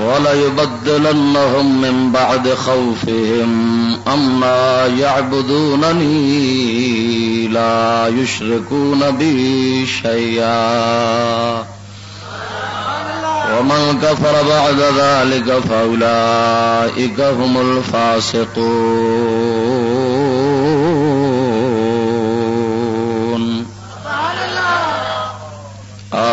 وليبدلنهم من بعد خوفهم أما يعبدونني لا يشركون بي شيئا. ومن كفر بعد ذلك فأولئك هم الفاسقون.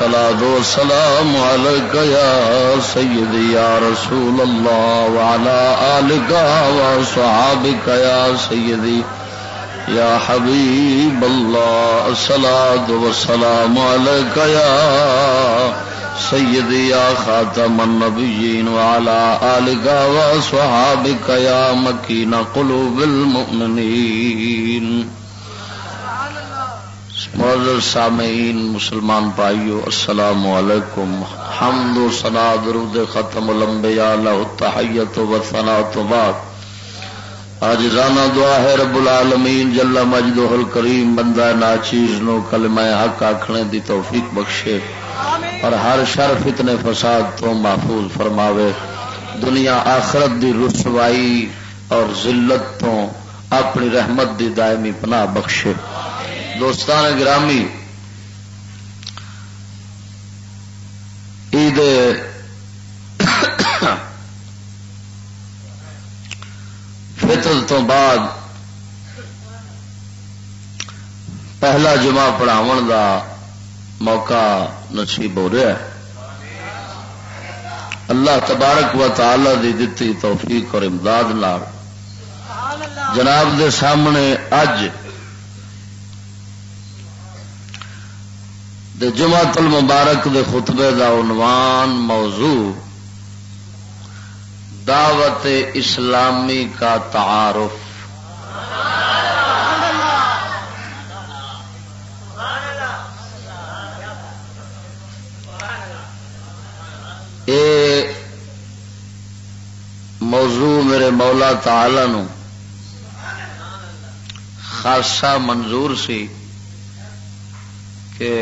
صلاة والسلام عليك يا سيدي يا رسول الله وعلى آلك وصحابك يا سيدي يا حبيب الله. الصلاة والسلام عليك يا سيدي يا خاتم النبيين وعلى آلك وصحابك يا مكين قلوب المؤمنين. معذر سامعین، مسلمان پائیو السلام علیکم۔ حمد و سنا درود ختم الانبیاء لہ تحیت و ثنا تو بعد آج رانا دعا ہے رب العالمین، جل مجدہ الکریم، بندہ ناچیز نو کلمہ حق آکھنے دی توفیق بخشے۔ اور ہر شر فتنے فساد تو محفوظ فرماوے۔ دنیا آخرت دی رسوائی اور ذلت تو اپنی رحمت دی دائمی پناہ بخشے۔ آمین دوستان گرامی، عید فطر تو بعد پہلا جمعہ پڑھاو دا موقع نصیب ہو رہا ہے۔ اللہ تبارک و تعالی دی دتی توفیق اور امداد نار جناب دے سامنے اج دے جمع المبارک دے خطبے دا عنوان موضوع دعوت اسلامی کا تعارف۔ اے موضوع میرے مولا تعالی نو خاصا منظور سی کہ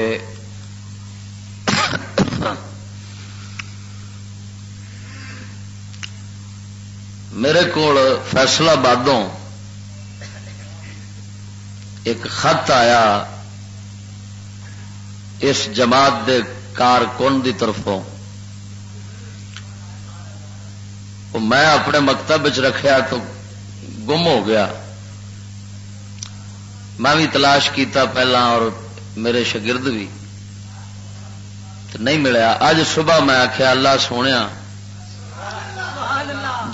میرے کو فیصلہ بادوں ایک خط آیا اس جماعت دے کارکن دی طرفوں۔ میں اپنے مکتب رکھیا تو گم ہو گیا۔ میں بھی تلاش کیتا پہلا اور میرے شگرد بھی نہیں ملیا۔ اج صبح میں آخیا اللہ سونے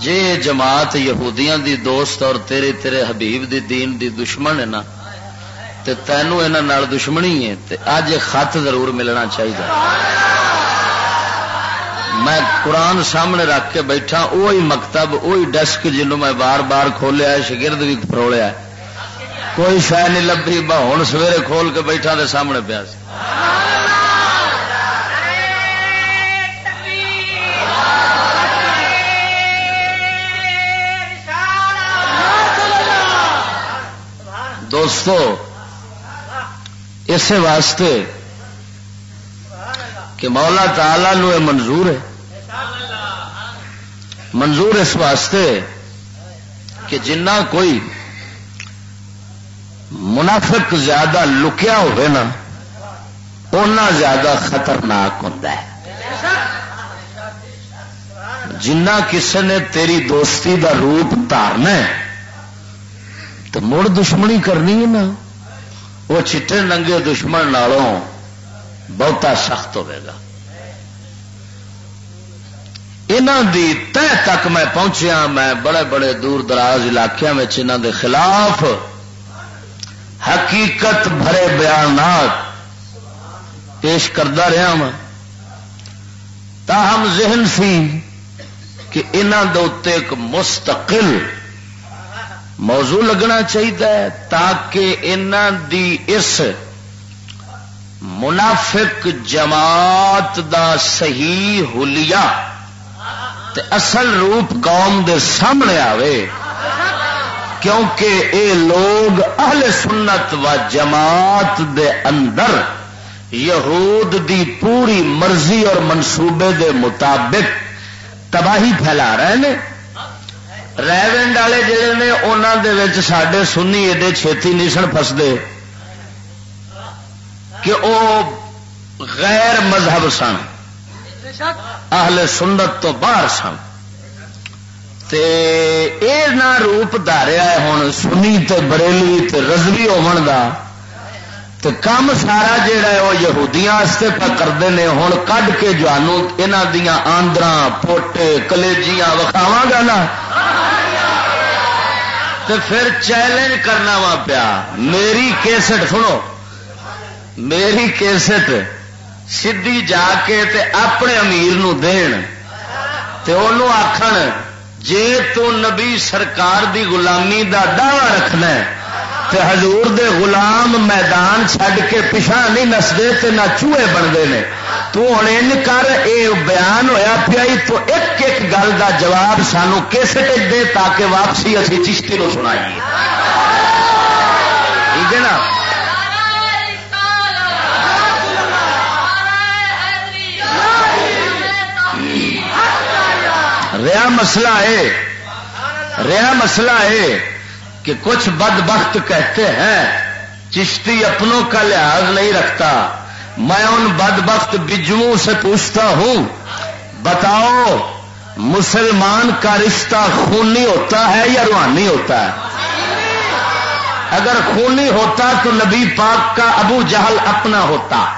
جی جماعت یہودیاں دی دوست اور تیرے تیرے حبیب دی دین دی دشمن ہے نا، تے تینوں یہاں دشمنی ہے، تے اج خط ضرور ملنا چاہیے۔ میں قرآن سامنے رکھ کے بیٹھا وہی مکتب وہی ڈسک جنوں میں بار بار کھولیا شگرد بھی فروڑیا کوئی شہ نہیں لبھی ہوں سویرے کھول کے بیٹھا دے سامنے پیا۔ دوستو اسی واسطے کہ مولا تعالی نو منظور ہے۔ منظور اس واسطے کہ جنہ کوئی منافق زیادہ لکیا ہوئے نا اُنہ زیادہ خطرناک ہوتا ہے۔ جنہ کسی نے تیری دوستی دا روپ تارنا تو مڑ دشمنی کرنی ہے نا، وہ چٹے ننگے دشمن نالوں بہتا سخت ہوئے گا۔ دی تہ تک میں پہنچیا، میں بڑے بڑے دور دراز علاقوں میں انہوں دے خلاف حقیقت بھرے بیانات پیش کرتا رہا میں تاہم ذہن سی کہ انہوں دے ایک مستقل موضوع لگنا چاہیے تاکہ انہوں دی اس منافق جماعت دا صحیح حلیہ تے اصل روپ قوم دے سامنے آوے۔ کیونکہ اے لوگ اہل سنت و جماعت دے اندر یہود دی پوری مرضی اور منصوبے دے مطابق تباہی پھیلا رہے ہیں۔ ریونڈ والے جڑے نے انہوں سڈے سنی ایڈے چھتی نہیں سن فستے کہ وہ غیر مذہب سن، اہل سنت تو باہر سن۔ تے اے نہ روپ داریا ہے ہوں سنی تے بریلی تے رضوی ہون دا۔ تے کم سارا جیڑا ہے وہ یہودیاں واسطے پہ کرتے ہیں ہوں کڈ کے جانو یہاں دیا آندر پوٹے، کلیجیاں وکھاوا گا نا۔ تو پھر چیلنج کرنا وا پیا۔ میری کیسٹ سنو۔ میری کیسٹ سیدھی جا کے تے اپنے امیر نو دین۔ تے انہوں آخر جے تو نبی سرکار دی غلامی دا دعوی رکھنا ہے تے حضور دے غلام میدان چھڈ کے پچھا نہیں نستے تے نہ چوہے بنتے ہیں تو ہوں ان کر اے بیان ہویا پیا تو ایک ایک گل دا جواب سانو کیسے دے تاکہ واپسی اسی چشتی نو سنائیے۔ ٹھیک ہے نا؟ ریا مسئلہ ہے۔ ریا مسئلہ ہے۔ کہ کچھ بد بخت کہتے ہیں، چشتی اپنوں کا لحاظ نہیں رکھتا۔ میں ان بد بخت بجو سے پوچھتا ہوں، بتاؤ، مسلمان کا رشتہ خونی ہوتا ہے یا روحانی ہوتا ہے؟ اگر خونی ہوتا تو نبی پاک کا ابو جہل اپنا ہوتا۔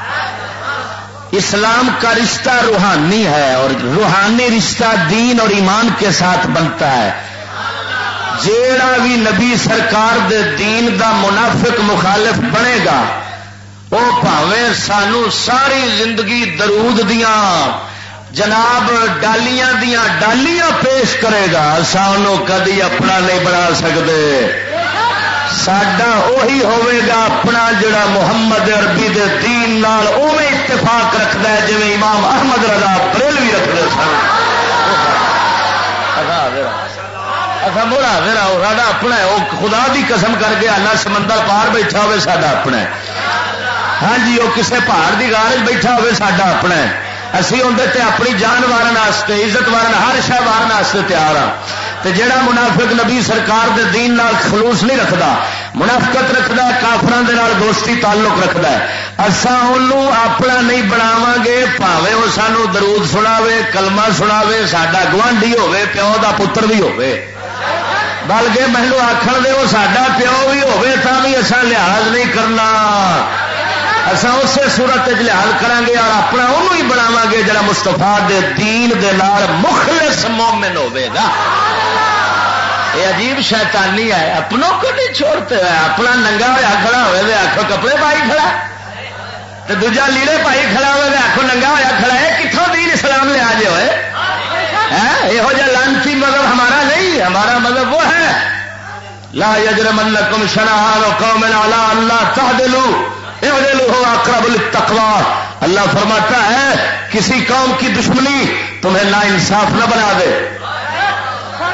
اسلام کا رشتہ روحانی ہے اور روحانی رشتہ دین اور ایمان کے ساتھ بنتا ہے۔ جیڑا بھی نبی سرکار دے دین دا منافق مخالف بنے گا وہ پاوے سانو ساری زندگی درود دیاں، جناب ڈالیاں دیاں ڈالیاں پیش کرے گا، سانو کدی اپنا نہیں بنا سکتے سڈا اہی گا اپنا جڑا محمد عربی دے دین نال اوے اتفاق رکھتا ہے جی امام احمد رضا بریل بھی رکھتے سن۔ اچھا مڑا پھر سا اپنا ہے، وہ خدا دی قسم کر گیا نہ سمندر پار بیٹھا ہوے سا اپنا ہے۔ ہاں جی وہ کسے پہاڑ کی گار بیٹھا ہوے سا اپنا ہے۔ اسی اندر تے اپنی جان وارن واسطے، عزت وارن، ہر شہ وارن واسطے تیار ہاں۔ تے جڑا منافق نبی سرکار دے دین نال خلوص نہیں رکھتا منافقت رکھتا کافران دے نال دوستی تعلق رکھتا ہے۔ اصا اپنا نہیں بناو گے پاوے وہ سانو درود سناوے، کلمہ سناوے، ساڈا گوانڈی ہوے پیو دا پتر بھی ہوے بلکہ مینو آخر دے وہ ساڈا پیو بھی ہوے تا بھی اصا لحاظ نہیں کرنا۔ اصا اسی سورت لحاظ کریں گے اور اپنا انہوں ہی بناو گے جڑا مستفا دے دین دے نال مخلص مومن ہوے گا یہ عجیب شیطانی ہے، اپنوں کو نہیں چھوڑتے ہیں اپنا ننگا ہوا کھڑا ہوئے آخو کپڑے پائی کھڑا۔ تو دوجا لیڑے پائی کھڑا ہوئے آخو ننگا ہوا کھڑا ہے کتوں دین اسلام لیا جی ہوئے؟ یہو جہ لانسی مذہب ہمارا نہیں، ہمارا مذہب وہ ہے۔ لا یجر من کم شنہار قوم اللہ اللہ تہ دلو ہو اقرب التقوا اللہ فرماتا ہے، کسی قوم کی دشمنی تمہیں نا انصاف نہ بنا دے۔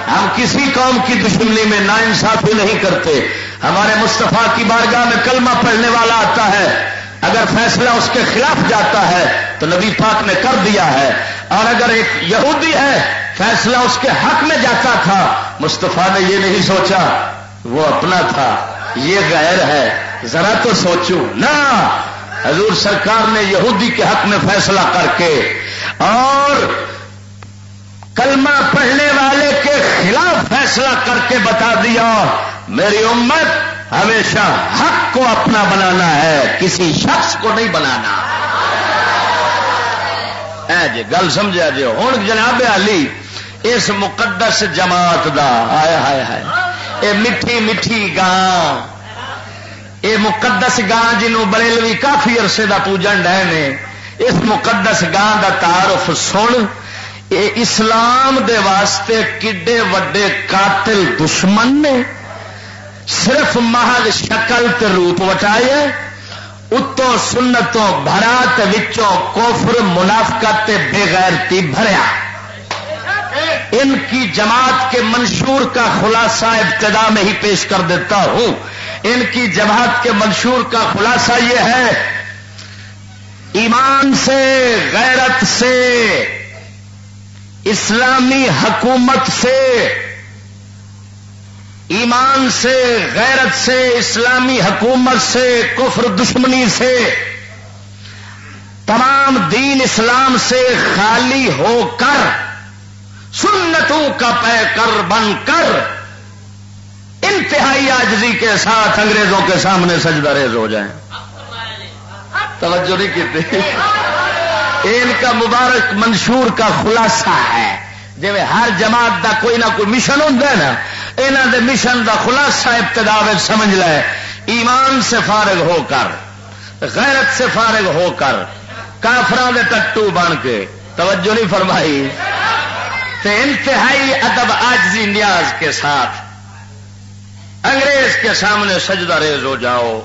ہم کسی قوم کی دشمنی میں نا انصافی نہیں کرتے۔ ہمارے مصطفیٰ کی بارگاہ میں کلمہ پڑھنے والا آتا ہے۔ اگر فیصلہ اس کے خلاف جاتا ہے، تو نبی پاک نے کر دیا ہے۔ اور اگر ایک یہودی ہے، فیصلہ اس کے حق میں جاتا تھا، مصطفیٰ نے یہ نہیں سوچا، وہ اپنا تھا۔ یہ غیر ہے، ذرا تو سوچو۔ نہ! حضور سرکار نے یہودی کے حق میں فیصلہ کر کے اور کلمہ پڑھنے والے کے خلاف فیصلہ کر کے بتا دیا، میری امت ہمیشہ حق کو اپنا بنانا ہے، کسی شخص کو نہیں بنانا۔ اے جی گل سمجھا جی ہوں جناب علی، اس مقدس جماعت دا آیا ہائے ہائے اے میٹھی میٹھی گاں، اے مقدس گاں جنوں بریلوی کافی عرصے دا پوجن ڈے نے، اس مقدس گاں دا تعارف سن، اے اسلام دے واسطے کڈے وڈے قاتل دشمن نے، صرف محض شکل تے روپ وٹائے اتوں سنتوں برات وچوں کوفر منافقت بے غیرتی بھریا۔ ان کی جماعت کے منشور کا خلاصہ ابتدا میں ہی پیش کر دیتا ہوں۔ ان کی جماعت کے منشور کا خلاصہ یہ ہے، ایمان سے، غیرت سے، اسلامی حکومت سے ایمان سے غیرت سے اسلامی حکومت سے کفر دشمنی سے تمام دین اسلام سے خالی ہو کر سنتوں کا پے کر بن کر انتہائی آجزی کے ساتھ انگریزوں کے سامنے سجدہ ریز ہو جائیں۔ توجہ نہیں کی ان کا مبارک منشور کا خلاصہ ہے۔ جی ہر جماعت دا کوئی نہ کوئی مشن ہوں نا یہاں دے مشن دا خلاصہ ابتدا سمجھ لے۔ ایمان سے فارغ ہو کر، غیرت سے فارغ ہو کر کافران دے ٹٹو بن کے۔ توجہ نہیں فرمائی۔ انتہائی ادب آجزی نیاز کے ساتھ، انگریز کے سامنے سجدہ ریز ہو جاؤ۔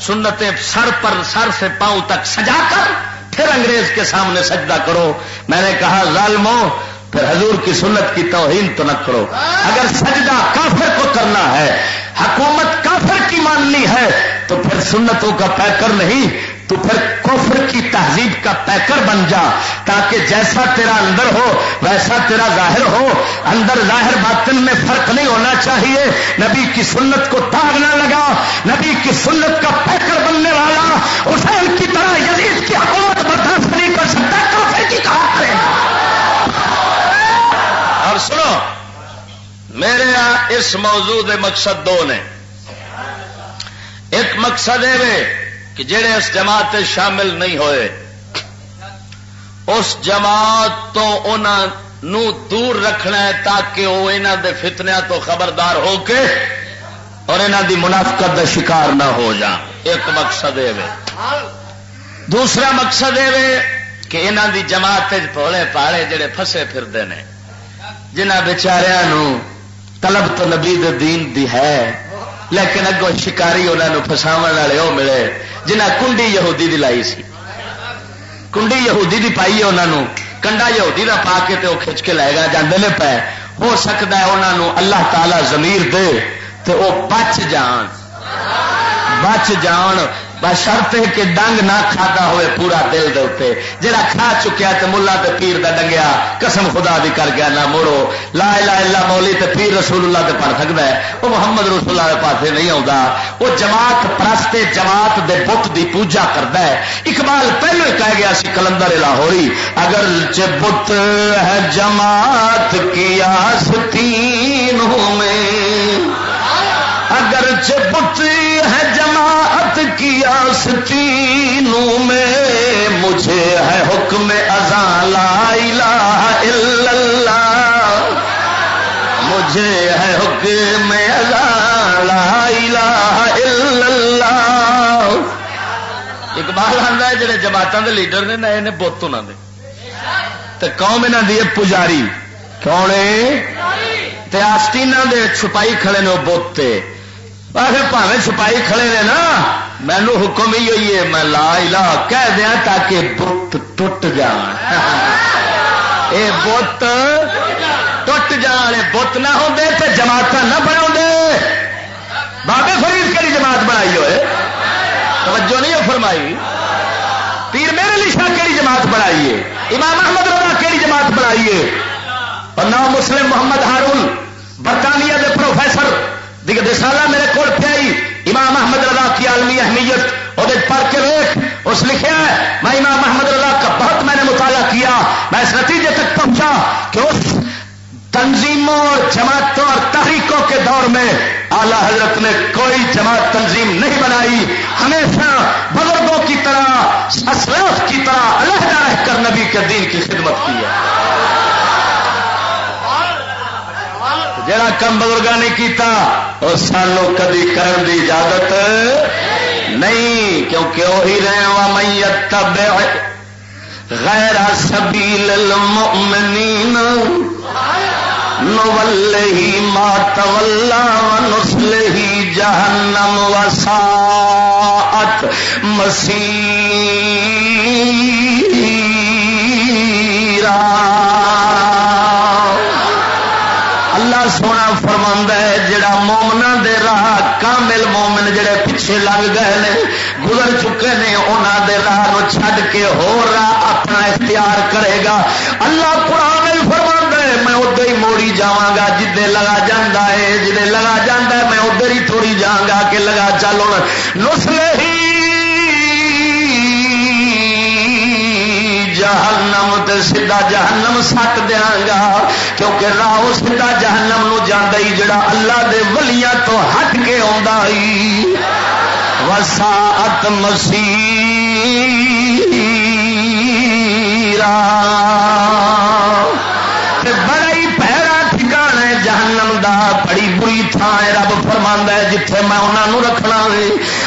سنتیں سر پر سر سے پاؤں تک سجا کر، پھر انگریز کے سامنے سجدہ کرو۔ میں نے کہا ظالمو پھر حضور کی سنت کی توہین تو نہ کرو۔ اگر سجدہ کافر کو کرنا ہے، حکومت کافر کی ماننی ہے، تو پھر سنتوں کا پیکر نہیں، تو پھر کفر کی تہذیب کا پیکر بن جا۔ تاکہ جیسا تیرا اندر ہو، ویسا تیرا ظاہر ہو۔ اندر ظاہر باطن میں فرق نہیں ہونا چاہیے۔ نبی کی سنت کو داغ نہ لگا۔ نبی کی سنت کا پیکر بننے والا، حسین کی طرح یزید کی حکومت برداشت نہیں کر سکتا۔ سنو، میرے اس موضوع مقصد دو نے۔ ایک مقصد ہے کہ جڑے اس جماعت شامل نہیں ہوئے، اس جماعت تو انہوں دور رکھنا ہے تاکہ وہ انہوں دے فتنیا تو خبردار ہو کے اور انہوں دی منافقت کا شکار نہ ہو جا ایک مقصد ہے دوسرا مقصد یہ کہ انہوں دی جماعت پوڑے پاڑے جڑے فسے پھرتے ہیں جنہ بچاروں طلب تو نبی دین دی ہے، لیکن اگوں شکاری انہوں فساو والے وہ ملے، جنہ کنڈی یہودی دی لائی سی۔ کنڈی یہودی دی پائی ہے انہوں کنڈا یہودی دا پا کے وہ کھچ کے لائے گا جانے پے۔ ہو سکتا ہے انہوں اللہ تعالی زمیر دے تو وہ بچ جان۔ بچ جان۔ بس شرط ہے کہ ڈنگ نہ کھادا ہوئے پورا دل دے جا کھا چکیا تو ملا تے پیر دا ڈنگیا، قسم خدا دی کر گیا نہ موڑو۔ لا الہ الا مولی تے پیر رسول اللہ تے پڑھ سکتا ہے۔ وہ محمد رسول اللہ کے پاس نہیں آتا وہ جماعت پرستے جماعت دے بت دی پوجا کرتا ہے۔ اقبال پہلو ہی کہہ گیا سی کلندر لاہوری، اگر بت ہے جماعت کی آستین میں۔ اگر بت ہے جماعت کی آستینوں میں مجھے ہے حکم ازان لا الہ الا اللہ۔ مجھے ہے حکم لا الہ الا اللہ۔ اقبال آتا ہے جڑے جماعتوں کے لیڈر نے نئے نے بت انہوں نے تو قوم یہاں دی پجاری۔ کون آستینا دے چھپائی کھڑے نے وہ بت آخر پاوے چھپائی کھڑے نے نا۔ مینو حکم ہی ہوئی ہے میں لا الہ کہہ دیا تاکہ بت ٹوٹ جان۔ اے بت ٹوٹ جان بت نہ ہوں تو جماعت نہ بنا بابے فرید کہڑی جماعت بنائی ہوئے؟ توجہ نہیں فرمائی۔ پیر میرے لشا کہڑی جماعت بنائی ہے؟ امام احمد رضا کہڑی جماعت بنائی ہے؟ اور نو مسلم محمد ہارون برطانیہ کے پروفیسر دسالہ میرے کو پیائی امام احمد رضا کی عالمی اہمیت وہ پڑھ کے ویخ اس لکھا ہے، میں امام محمد رضا کا بہت میں نے مطالعہ کیا، میں اس نتیجے تک پہنچا کہ اس تنظیموں اور جماعتوں اور تحریکوں کے دور میں اعلی حضرت نے کوئی جماعت تنظیم نہیں بنائی۔ ہمیشہ بزرگوں کی طرح، اسلاف کی طرح علیحدہ رہ کر نبی کے دین کی خدمت کی ہے۔ جڑا کم بزرگ نے کیتا اور سانو کدی کرن دی اجازت نہیں، کیونکہ وہی رہے وا میت غیر سبیل المؤمنین، نولہی ما تولا ونسلہی جہنم وساعت مسیرہ سونا فرما ہے، جڑا مومنا دے راہ کامل مومن جڑے پیچھے لگ گئے نے، گزر چکے نے انہوں دے راہ نو چھڈ کے ہو راہ اپنا اختیار کرے گا۔ اللہ قرآن فرما ہے، میں ادھر ہی موڑی جا گا، جدے لگا جا ہے، جدے لگا جا میں ادھر ہی تھوڑی جا گا کہ لگا چل ہوں نسلے تے سیدھا جہنم سٹ دیا گا، کیونکہ راہ سیدھا جہنم نو جانا ہی، جڑا اللہ دے ولیاں تو ہٹ کے وساعت بڑا ہی پہرا ٹھکانا ہے جہنم دا، بڑی بری تھان رب فرما ہے، جتھے میں انہوں رکھنا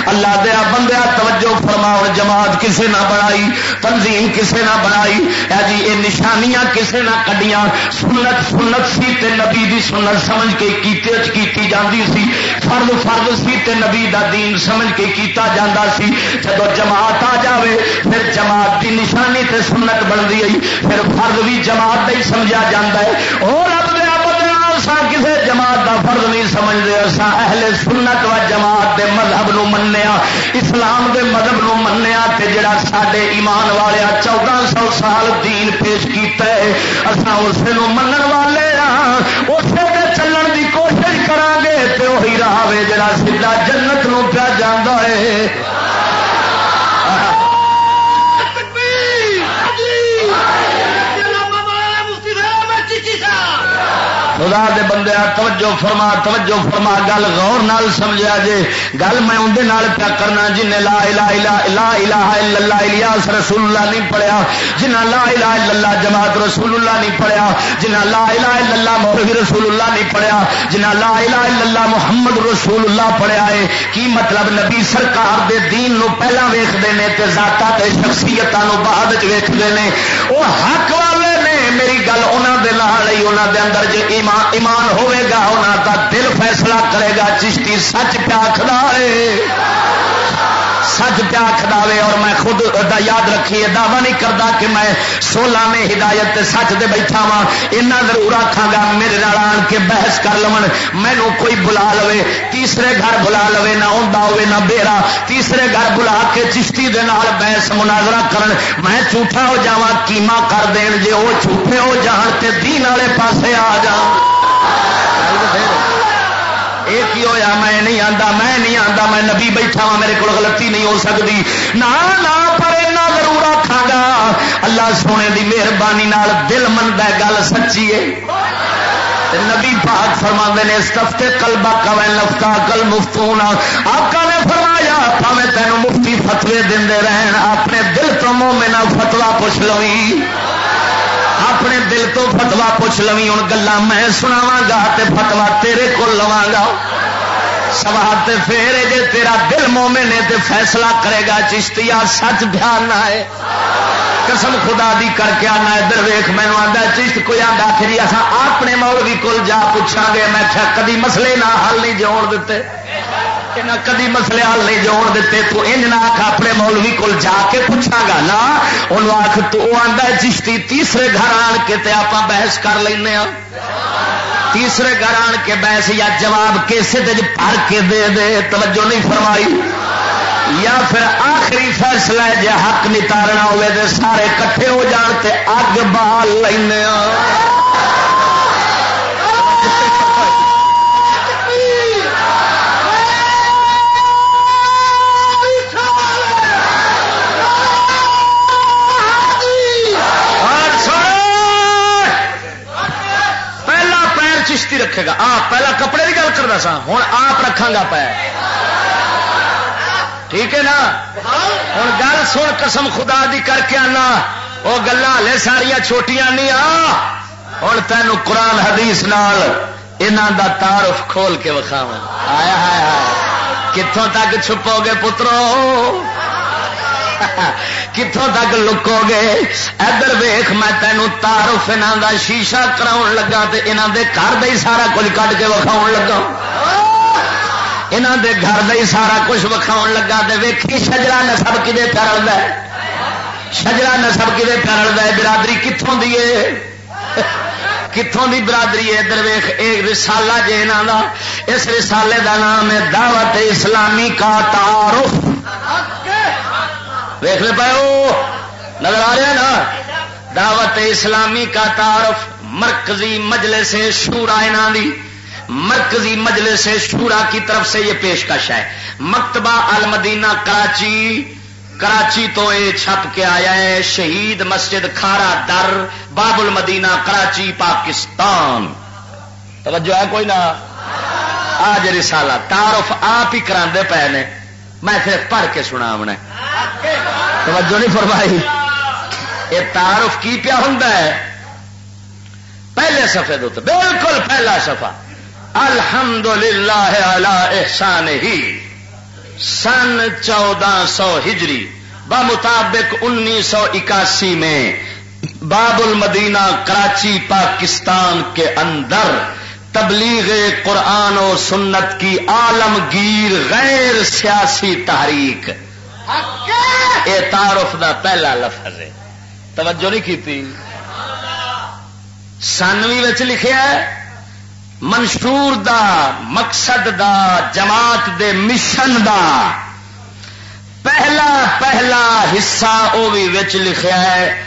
اللہ دیا بندیا توجہ فرماؤ، جماعت کسے نہ بنائی، تنظیم کسے نہ بنائی۔ اے جی یہ نشانیاں کسے نہ کڈیاں۔ سنت سنت سی تے نبی دی سنت سمجھ کے کیتے کیتی جاندی سی۔ فرد فرد سی تے نبی دا دین سمجھ کے کیتا جاندا سی۔ جب جماعت آ جاوے، پھر جماعت دی نشانی تے سنت بن گئی پھر فرد بھی جماعت دا ہی سمجھا جاندا ہے اور رب دیا کسی جماعت دا فرض نہیں سمجھتے اصا اہل سنت و جماعت دے مذہب نو منیا اسلام دے مذہب نو منیا تے جڑا سڈے ایمان والے چودہ سو سال دین پیش کیتا ہے اصا اسے من والے ہاں۔ اسے دے چلن دی کوشش کران گے تے وہی راہ جڑا سیدھا جنت نو پیا جانا ہے۔ خدا دے بندے توجہ فرما توجہ فرما، گل غور نال سمجھا جے۔ گل میں اندر پیا کرنا جن لا الہ الا، لا الہ الا اللہ، الیاس رسول اللہ نہیں پڑھیا جنہ لا الہ الا اللہ جماعت رسول اللہ نہیں پڑھیا جنہ لا الہ الا اللہ مولوی رسول اللہ نہیں پڑھیا جنہ لا الہ الا اللہ محمد رسول اللہ پڑھیا ہے۔ کی مطلب؟ نبی سرکار دے دین نو پہلا ویکھدے نے تے ذاتاں تے شخصیتاں نو بعد وچ ویکھدے نے۔ او حق والے میری گل انہوں دے نال ہی انہوں دے اندر جی ایمان ایمان ہوے گا انہوں دا دل فیصلہ کرے گا، چشتی سچ پیا کھدا سچ پیا کھداوے اور میں خود دا یاد رکھیے، دعوی نہیں کرتا کہ میں سولہ میں ہدایت سچ دے بیٹھا وا اینا ضرور آخا گا، میرے نال آن کے بحث کر لو مینو کوئی بلا لو تیسرے گھر بلا لو نہ آ ہوے، نہ بیرا۔ تیسرے گھر بلا کے چشتی دے نال بحث مناظرہ کرن۔ میں جھوٹا ہو جا کیما کر دین، جے وہ جھوٹے ہو جان تے دین والے پاسے آ جان۔ یہ کی ہوا میں نہیں آتا میں نہیں آتا میں نبی بیٹھا وا میرے کو غلطی نہیں ہو سکتی۔ نہ پر اینا ضرور آخا گا اللہ سونے دی مہربانی نال دل من گل سچی ہے۔ نبی پاک فرما نے سفتے کلبا کا لفتا کل مفتون آقا نے فرمایا پاوے تینوں مفتی فتوے دے رہن، اپنے دل تو مومنا فتوا پوچھ لوئی۔ اپنے دل تو فتوا پوچھ لوی ہوں گلا میں سناوا گا فتوا تیرے کو لوا گا۔ سوال پھر جے تیرا دل مومن ہے تے فیصلہ کرے گا چشتیا سچ دھیان نہ ہے۔ قسم خدا دی کر کے آنا ادھر ویخ مینو آتا چشت کوئی آتا آخری جی، اصا اپنے مولوی کول جا پوچھا گے۔ میں کدی مسئلے نہ حل نہیں جوڑ دیتے۔ نہ کدی مسئلے حل نہیں جوڑ دیتے، تو انج نہ آخ اپنے مولوی کول جا کے پوچھا گا۔ نا ان آخ تو آتا چشتی تیسرے گھر آن کے تے آپ بحث کر لینا ہاں۔ تیسرے گھر آن کے بحث یا جواب کیسے بھر جی کے دے دے، توجہ نہیں فرمائی۔ یا پھر آخری فیصلہ جی حق نتارنا ہوئے دے، سارے کٹھے ہو جان تے اگ بال لینا ہاں۔ رکھے گا۔ آپ پہلا کپڑے کی گل کرتا سا۔ ہوں آپ رکھا گا پہ ٹھیک ہے نا؟ ہوں گل سن قسم خدا دی کر کے آنا۔ وہ گلا ہلے ساریا چھوٹیاں نہیں آ ہوں تین قرآن حدیث نال انہوں دا تعارف کھول کے وکھاو آیا ہے کتوں تک چھپو گے پترو؟ کتوں تک لکو گے ادھر ویخ میں تینوں تارف انہوں کا شیشہ کرا لگا تو انہوں دے گھر دے سارا کچھ کٹ کے وکھاؤ لگا انہوں دے گھر دے سارا کچھ وکھاؤ لگا تو ویکھی شجرا نسب کدے پیرل ہے شجرا نسب کدے پیرل ہے برادری کتوں دی کتوں دی برادری ہے ادھر ویخ ایک رسالہ جی انہوں کا اس رسالے کا نام ہے دعوت اسلامی کا تعارف دیکھ لے پاؤ نظر آ رہا نا؟ دعوت اسلامی کا تعارف مرکزی مجلس سے شورا دی۔ مرکزی مجلس سے شورا کی طرف سے یہ پیشکش ہے۔ مکتبہ المدینہ کراچی کراچی تو یہ چھپ کے آیا ہے۔ شہید مسجد کھارا در، باب المدینہ کراچی، پاکستان۔ توجہ ہے کوئی نہ آج رسالہ تعارف آپ ہی کرا پے نے۔ میں صرف پڑھ کے سنا نے توجہ نہیں فرمائی۔ یہ تعارف کی پیا ہوں پہلے سفے دو بالکل پہلا سفا الحمد للہ احسان ہی سن چودہ سو ہجری۔ بمطابق انیس سو اکاسی میں باب المدینہ کراچی، پاکستان کے اندر تبلیغ قرآن و سنت کی عالمگیر غیر سیاسی تحریک یہ تعارف دا پہلا لفظ ہے۔ توجہ نہیں کی سانوی لکھا ہے منشور دا مقصد دا جماعت دے مشن دا۔ پہلا پہلا حصہ وہ بھی لکھا ہے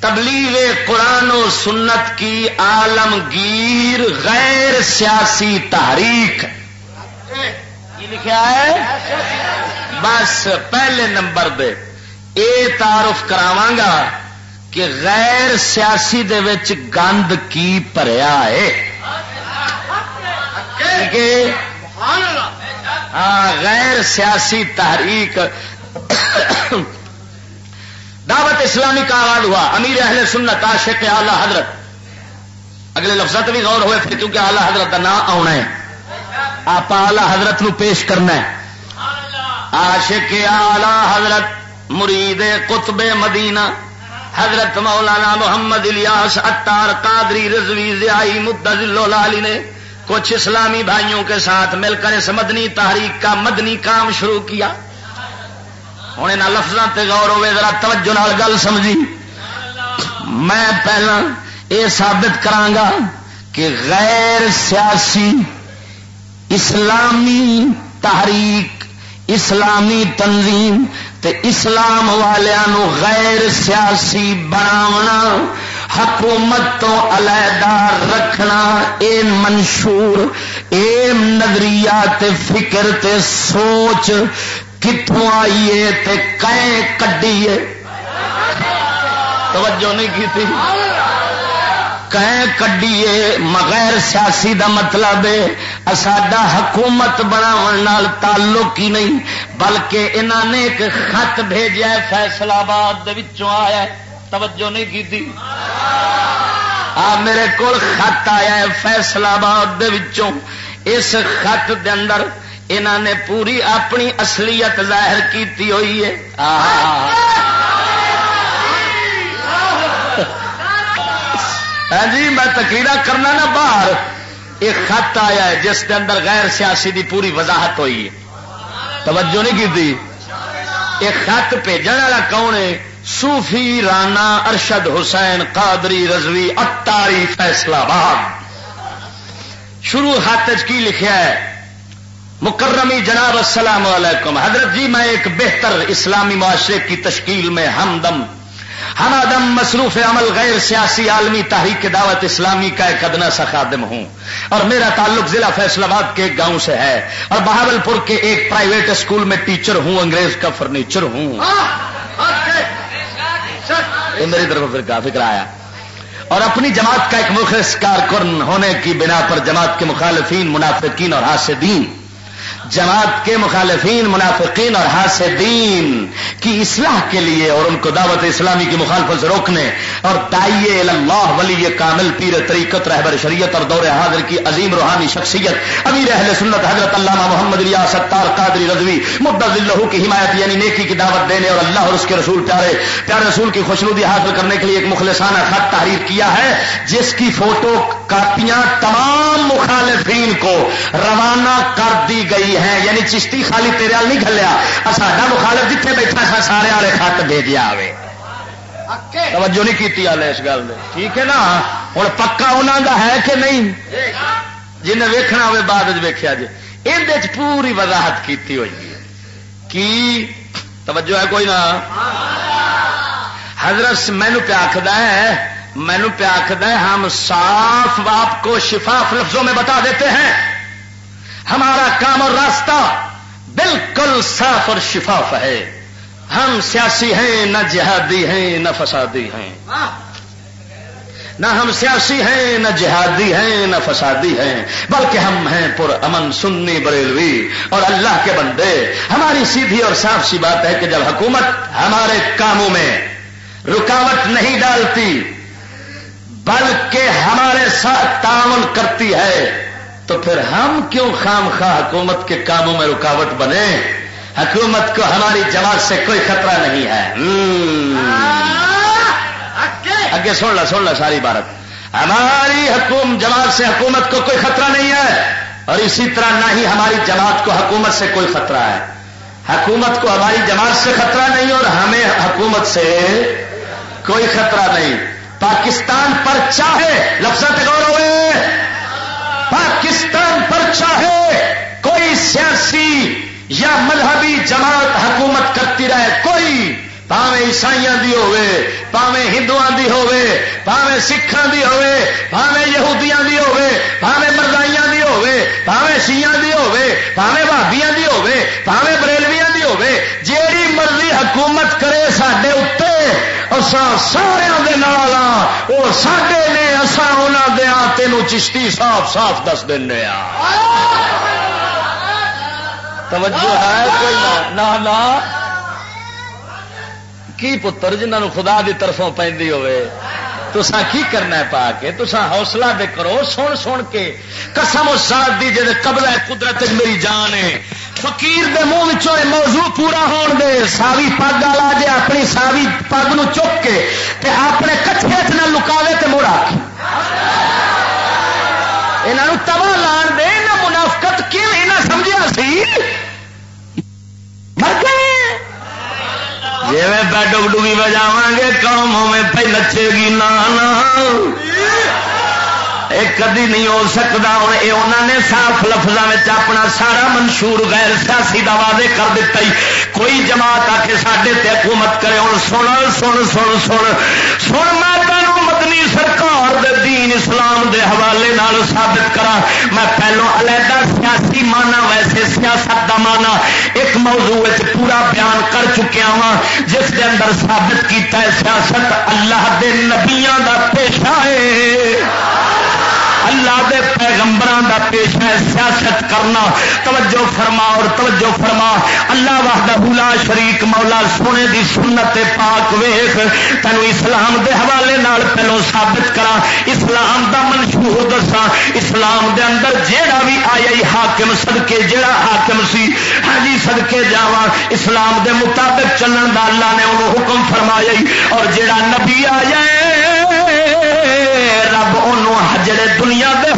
تبلیغ قرآن و سنت کی عالمگیر غیر سیاسی تحریک۔ لکھا ہے؟ بس پہلے نمبر دے۔ اے تعارف کراوا کہ غیر سیاسی دے وچ گند کی پریا ہے۔ ہاں غیر سیاسی تحریک۔ دعوت اسلامی کا آغاز ہوا۔ امیر اہل سنت، عاشق اعلی حضرت۔ اگلے لفظات بھی غور ہوئے پھر کیونکہ اعلی حضرت کا نام آنا ہے۔ آپ آلہ حضرت نو پیش کرنا ہے۔ عاشق آلہ حضرت مرید قطب مدینہ، حضرت مولانا محمد الیاس اتار قادری رضوی زیائی مدلی نے کچھ اسلامی بھائیوں کے ساتھ مل کر اس مدنی تحریک کا مدنی کام شروع کیا۔ ہوں یہاں لفظوں تے غور ہوئے، ذرا توجہ نال گل سمجھی۔ میں پہلا یہ ثابت کرانگا کہ غیر سیاسی اسلامی تحریک، اسلامی تنظیم تے اسلام والوں غیر سیاسی بناونا، حکومت تو علیحدہ رکھنا، اے منشور، اے نظریات فکر تے سوچ کتوں آئیے تے کئے کڈیے؟ توجہ نہیں کی تھی؟ کڈیے، مغیر سیاسی دا مطلب ہے۔ ساڈا حکومت بنا تعلق ہی نہیں، بلکہ انہوں نے ایک خط بھیجا فیصلہ آباد آیا توجہ نہیں کی آ میرے کو خط آیا ہے، فیصلہ آباد اس خط دے اندر انہوں نے پوری اپنی اصلیت ظاہر کی ہوئی ہے۔ ہاں جی میں تقریر کرنا نا باہر، ایک خط آیا ہے، جس کے اندر غیر سیاسی دی پوری وضاحت ہوئی ہے۔ توجہ نہیں کی ایک خط بھیجنے والا کون ہے؟ صوفی رانا ارشد حسین قادری رضوی اتاری فیصلہ باد۔ شروع ہاتھ کی لکھا ہے، مکرمی جناب السلام علیکم۔ حضرت جی میں ایک بہتر اسلامی معاشرے کی تشکیل میں ہمدم ہم آدم مصروف عمل غیر سیاسی عالمی تحریک دعوت اسلامی کا ایک ادنا سا خادم ہوں۔ اور میرا تعلق ضلع فیصلہ آباد کے ایک گاؤں سے ہے۔ اور بہاول پور کے ایک پرائیویٹ اسکول میں ٹیچر ہوں، انگریز کا فرنیچر ہوں۔ یہ میری طرف پھر کافی کرایا اور اپنی جماعت کا ایک مخلص کارکن ہونے کی بنا پر جماعت کے مخالفین، منافقین اور حاسدین جماعت کے مخالفین، منافقین اور حاسدین کی اصلاح کے لیے اور ان کو دعوت اسلامی کی مخالفت سے روکنے اور دائیے اللہ، ولی کامل، پیر طریقت، رہبر شریعت اور دور حاضر کی عظیم روحانی شخصیت، امیر اہل سنت حضرت علامہ محمد ریا ستار قادری رضوی مبد اللہ کی حمایت یعنی نیکی کی دعوت دینے اور اللہ اور اس کے رسول پیارے پیارے رسول کی خوشنودی حاصل کرنے کے لیے ایک مخلصانہ خط تحریر کیا ہے، جس کی فوٹو کاپیاں تمام مخالفین کو روانہ کر دی گئی ہیں یعنی چشتی خالی تیرے نہیں کھلیا ساڈا مخالف جتنے بیٹھا سا سارے والے خط بھیجا آئے توجہ نہیں کی اس گل ٹھیک ہے نا؟ ہوں پکا انہوں کا ہے کہ نہیں؟ جنہیں ویکنا ہوئے بعد ویکیا جی یہ پوری وضاحت کی ہوئی ہے۔ کی؟ توجہ ہے کوئی نہ حضرت مینو پیا آخد ہے مینو پیا آخد ہے ہم صاف آپ کو شفاف لفظوں میں بتا دیتے ہیں۔ ہمارا کام اور راستہ بالکل صاف اور شفاف ہے۔ ہم سیاسی ہیں، نہ جہادی ہیں، نہ فسادی ہیں۔ نہ ہم سیاسی ہیں، نہ جہادی ہیں، نہ فسادی ہیں۔ بلکہ ہم ہیں پر امن سنی بریلوی۔ اور اللہ کے بندے، ہماری سیدھی اور صاف سی بات ہے کہ جب حکومت ہمارے کاموں میں رکاوٹ نہیں ڈالتی، بلکہ ہمارے ساتھ تعاون کرتی ہے۔ تو پھر ہم کیوں خام خواہ حکومت کے کاموں میں رکاوٹ بنے؟ حکومت کو ہماری جماعت سے کوئی خطرہ نہیں ہے۔ اگے۔ سن لا سن لا ساری بھارت۔ ہماری حکومت جماعت سے حکومت کو کوئی خطرہ نہیں ہے اور اسی طرح نہ ہی ہماری جماعت کو حکومت سے کوئی خطرہ ہے۔ حکومت کو ہماری جماعت سے خطرہ نہیں اور ہمیں حکومت سے کوئی خطرہ نہیں۔ پاکستان پر چاہے لفظ غور ہوئے۔ پاکستان پر چاہے کوئی سیاسی یا مذہبی جماعت حکومت کرتی رہے، کوئی پاوے عیسائی دی ہوے پاوے ہندو دی ہوے پاوے سکھان دی ہوے پاوے یہودیاں دی ہوے پاوے مردائیاں دی ہوے پاوے شیعہ دی ہوے پاوے بھابیاں دی ہوے پاوے بریلویاں دی ہوے جیڑی مرضی حکومت اساں سارے دے نال او ساڈے نے اساں انہاں دے تینوں چشتی صاف صاف دس دینے آ توجہ ہے کوئی نہ؟ نہ کی پتر جنہوں خدا دی طرفوں پہ ہوئے؟ تسا کی کرنا ہے پا کے تسا حوصلہ دے کرو، سن سن کے۔ قسم و ساتھ دی جی قبل ہے قدرت میری جان ہے۔ فقیر دے منہ چو موضوع پورا ہون دے۔ ساوی پگ والا جی اپنی ساوی پگ نو چک کے تے اپنے کچھے نہ لکاوے تے مڑا۔ یہاں توا لان دے نہ منافقت کیوں یہ سمجھا سی؟ مر گئے۔ جی میں بیڈ ڈبی بجا گے قوموں میں پہ نچے گی، نانا۔ ایک کدی نہیں ہو سکتا ہوں یہ انہوں نے صاف لفظوں میں اپنا سارا منشور غیر سیاسی کا واضح کر دیتا ہی۔ کوئی جماعت آ کے سڈے حکومت کرے ہوں سن سن سن سن۔ سن میں مدنی سرکار دے دین اسلام دے حوالے نال ثابت کرا۔ میں پہلو علیحدہ سیاسی مانا، ویسے سیاست دا مانا۔ ایک موضوع پورا بیان کر چکیا ہاں، وا جس دے اندر ثابت کیتا ہے سیاست اللہ دے نبیاں دا پیشہ ہے۔ اللہ دے پیغمبران دا پیش ہے سیاست کرنا۔ توجہ فرما اور توجہ فرما۔ اللہ وحدہ بولا شریک مولا سونے دی سنت پاک ویخ تینوں اسلام دے حوالے نال پہلو ثابت کرا اسلام دا منشور دسا اسلام دے اندر جیڑا بھی آیا حاکم سدکے جیڑا حاکم سی ہاں جی سدکے جاوا اسلام دے مطابق چلن دا اللہ نے انہوں حکم فرمایا اور جیڑا نبی آیا رب ان جڑے دنیا دے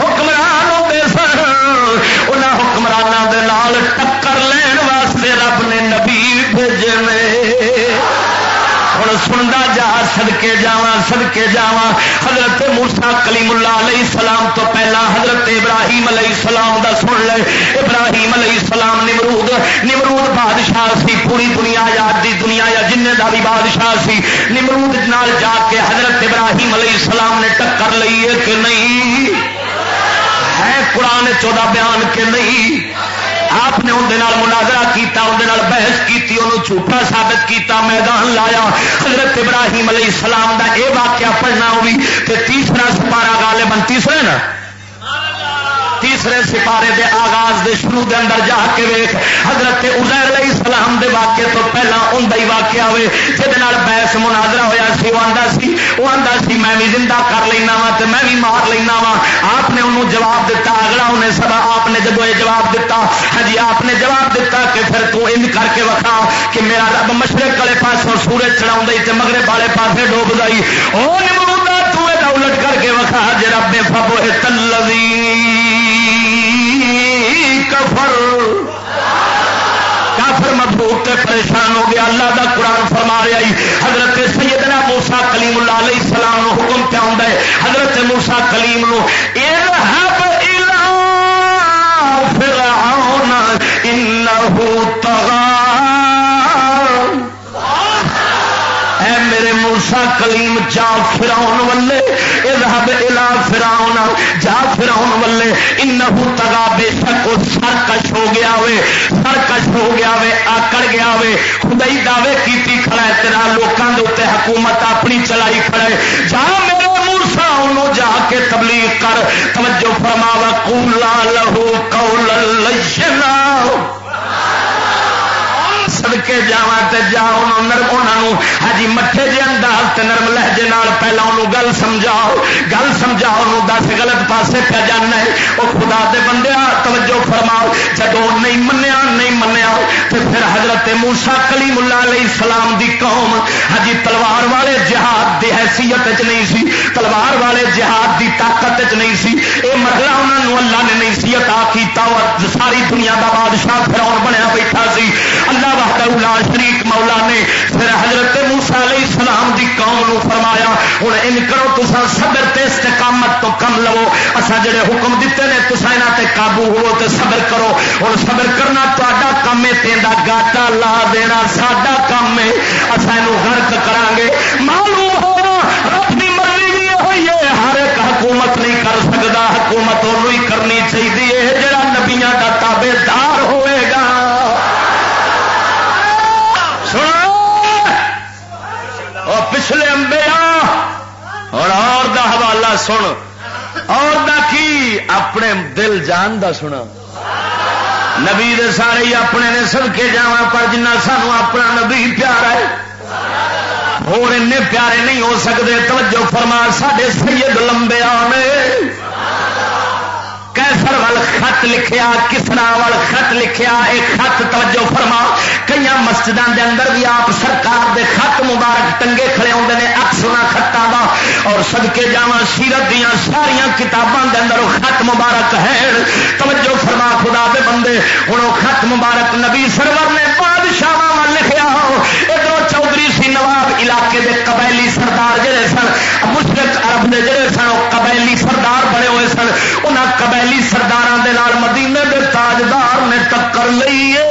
ہوں جا سدکے جا سدکے جا حضرت موسا کلیم اللہ علیہ السلام تو پہلا حضرت ابراہیم علیہ السلام دا سن لے۔ ابراہیم علیہ السلام نمرود نمرود بادشاہ سی، پوری دنیا یاد دی دنیا یا جن کا بھی بادشاہ سی۔ نمرود نال جا کے حضرت ابراہیم علیہ السلام نے ٹکر لی ہے کہ نہیں؟ ہے قرآن چودہ بیان کے نہیں؟ آپ نے اندر مناظرہ کیتا اندر بحث کی انہوں جھوٹا ثابت کیتا، میدان لایا۔ حضرت ابراہیم علیہ السلام دا اے واقعہ پڑھنا ہوئی، تے تیسرا سپارہ گالے بن تیسرے نا؟ تیسرے سپارے دے آغاز دے شروع دے اندر جا کے ویخ حضرت عزیر علیہ السلام دے واقعے تو پہلا ان ہی واقعہ ہوئے جہد بحث مناظرہ ہویا سی، وہ آندا سی، وہ آندا سی، میں بھی زندہ کر لینا وا تے میں بھی مار لینا وا۔ آپ نے انہوں جواب دیتا اگلا انہیں سب آپ نے جب یہ جواب دیتا ہاں جی آپ نے جواب دیتا کہ پھر تو ان کر کے وکھا کہ میرا رب مشرق والے پاسوں سورج چڑھاؤں تے مغرب والے پاسے ڈوب گئی او نمرودا تو الٹ کر کے وکھا جی رب فبو تلوی کفر۔ کافر مضبوط تے پریشان ہو گیا۔ اللہ دا قرآن فرما رہا حضرت سیدنا موسا کلیم اللہ علیہ السلام حکم پہ آتا ہے۔ حضرت موسا کلیم نو فرعون انہو تغا میرے موسا کلیم، جا فراؤن ولے اذهب الى فرعون۔ جا فراؤن ولے انه تگا بے سرکش ہو گیا وے سرکش ہو گیا وے آکڑ گیا وے خدائی دعوے کیتی کھڑا ہے، تیرا لوکاں دے اوتے حکومت اپنی چلائی کھڑے جا میرے موسا انہوں جا کے تبلیغ کر۔ توجہ فرما وقول لہو قولا لینا سڑکے جا جا انہوں ہجی مٹھے جی انداز نرم لہجے پہلا انہوں گل سمجھاؤ گل سمجھاؤ انہوں دس غلط پاسے پہ جانا ہے وہ خدا دے بندے توجہ فرماؤ جب نہیں منیا نہیں منیا تو پھر حضرت موسا کلیم اللہ علیہ السلام دی قوم ہجی تلوار والے جہاد دی حیثیت چ نہیں سی تلوار والے جہاد دی طاقت چ نہیں سی یہ مرحلہ انہوں اللہ نے نہیں سی عطا کیتا اور ساری دنیا دا بادشاہ پھر بنیا بیٹھا سی اللہ لا شریک مولا نے پھر حضرت موسا علیہ السلام دی قوم نو فرمایا ہوں ان کرو تسا صبر تے استقامت تو کم لو۔ اصا جڑے حکم دیتے نے تسا یہاں تے قابو ہو تے صبر کرو۔ ہوں صبر کرنا تا کام ہے، تیندا گاٹا لا دینا ساڈا کام ہے۔ اصا یہ غرق کران گے معلوم ہو اپنی مرضی بھی ہوئی ہے۔ ہر ایک حکومت نہیں کر سکتا حکومت انہوں ہی کرنی چاہیے جڑا نبیاں کا تابے دار ہوئے۔ مثل امبیا اور اور دا حوالہ سن۔ اور دا کی؟ اپنے دل جان دا سنا۔ نبی دے سارے ہی اپنے نے سب کے جا پر جنہ سانو اپنا نبی پیارا ہے، اور ان پیارے نہیں ہو سکتے۔ توجہ فرما سڈے سید لمبے آنے کیسر وال خط لکھیا، کسرا وال خط لکھیا، ایک خط توجہ فرما۔ کئی مسجدوں کے اندر بھی آپ سرکار دے خط مبارک ٹنگے کھڑے ہوتے ہیں اکسنا خطا دا۔ اور سدکے جا سیرت دیا ساریا کتابوں کے اندر خط مبارک ہے توجہ فرما، خدا دے بندے ہوں وہ خط مبارک نبی سرور نے بادشاہ لکھیا۔ ادھر سی نواب علاقے دے قبیلی سردار جڑے سن، مشرق عرب دے جڑے سن، وہ قبیلی سردار بنے ہوئے سن۔ انہوں قبیلی سردار مدینے دے تاجدار نے ٹکر لیے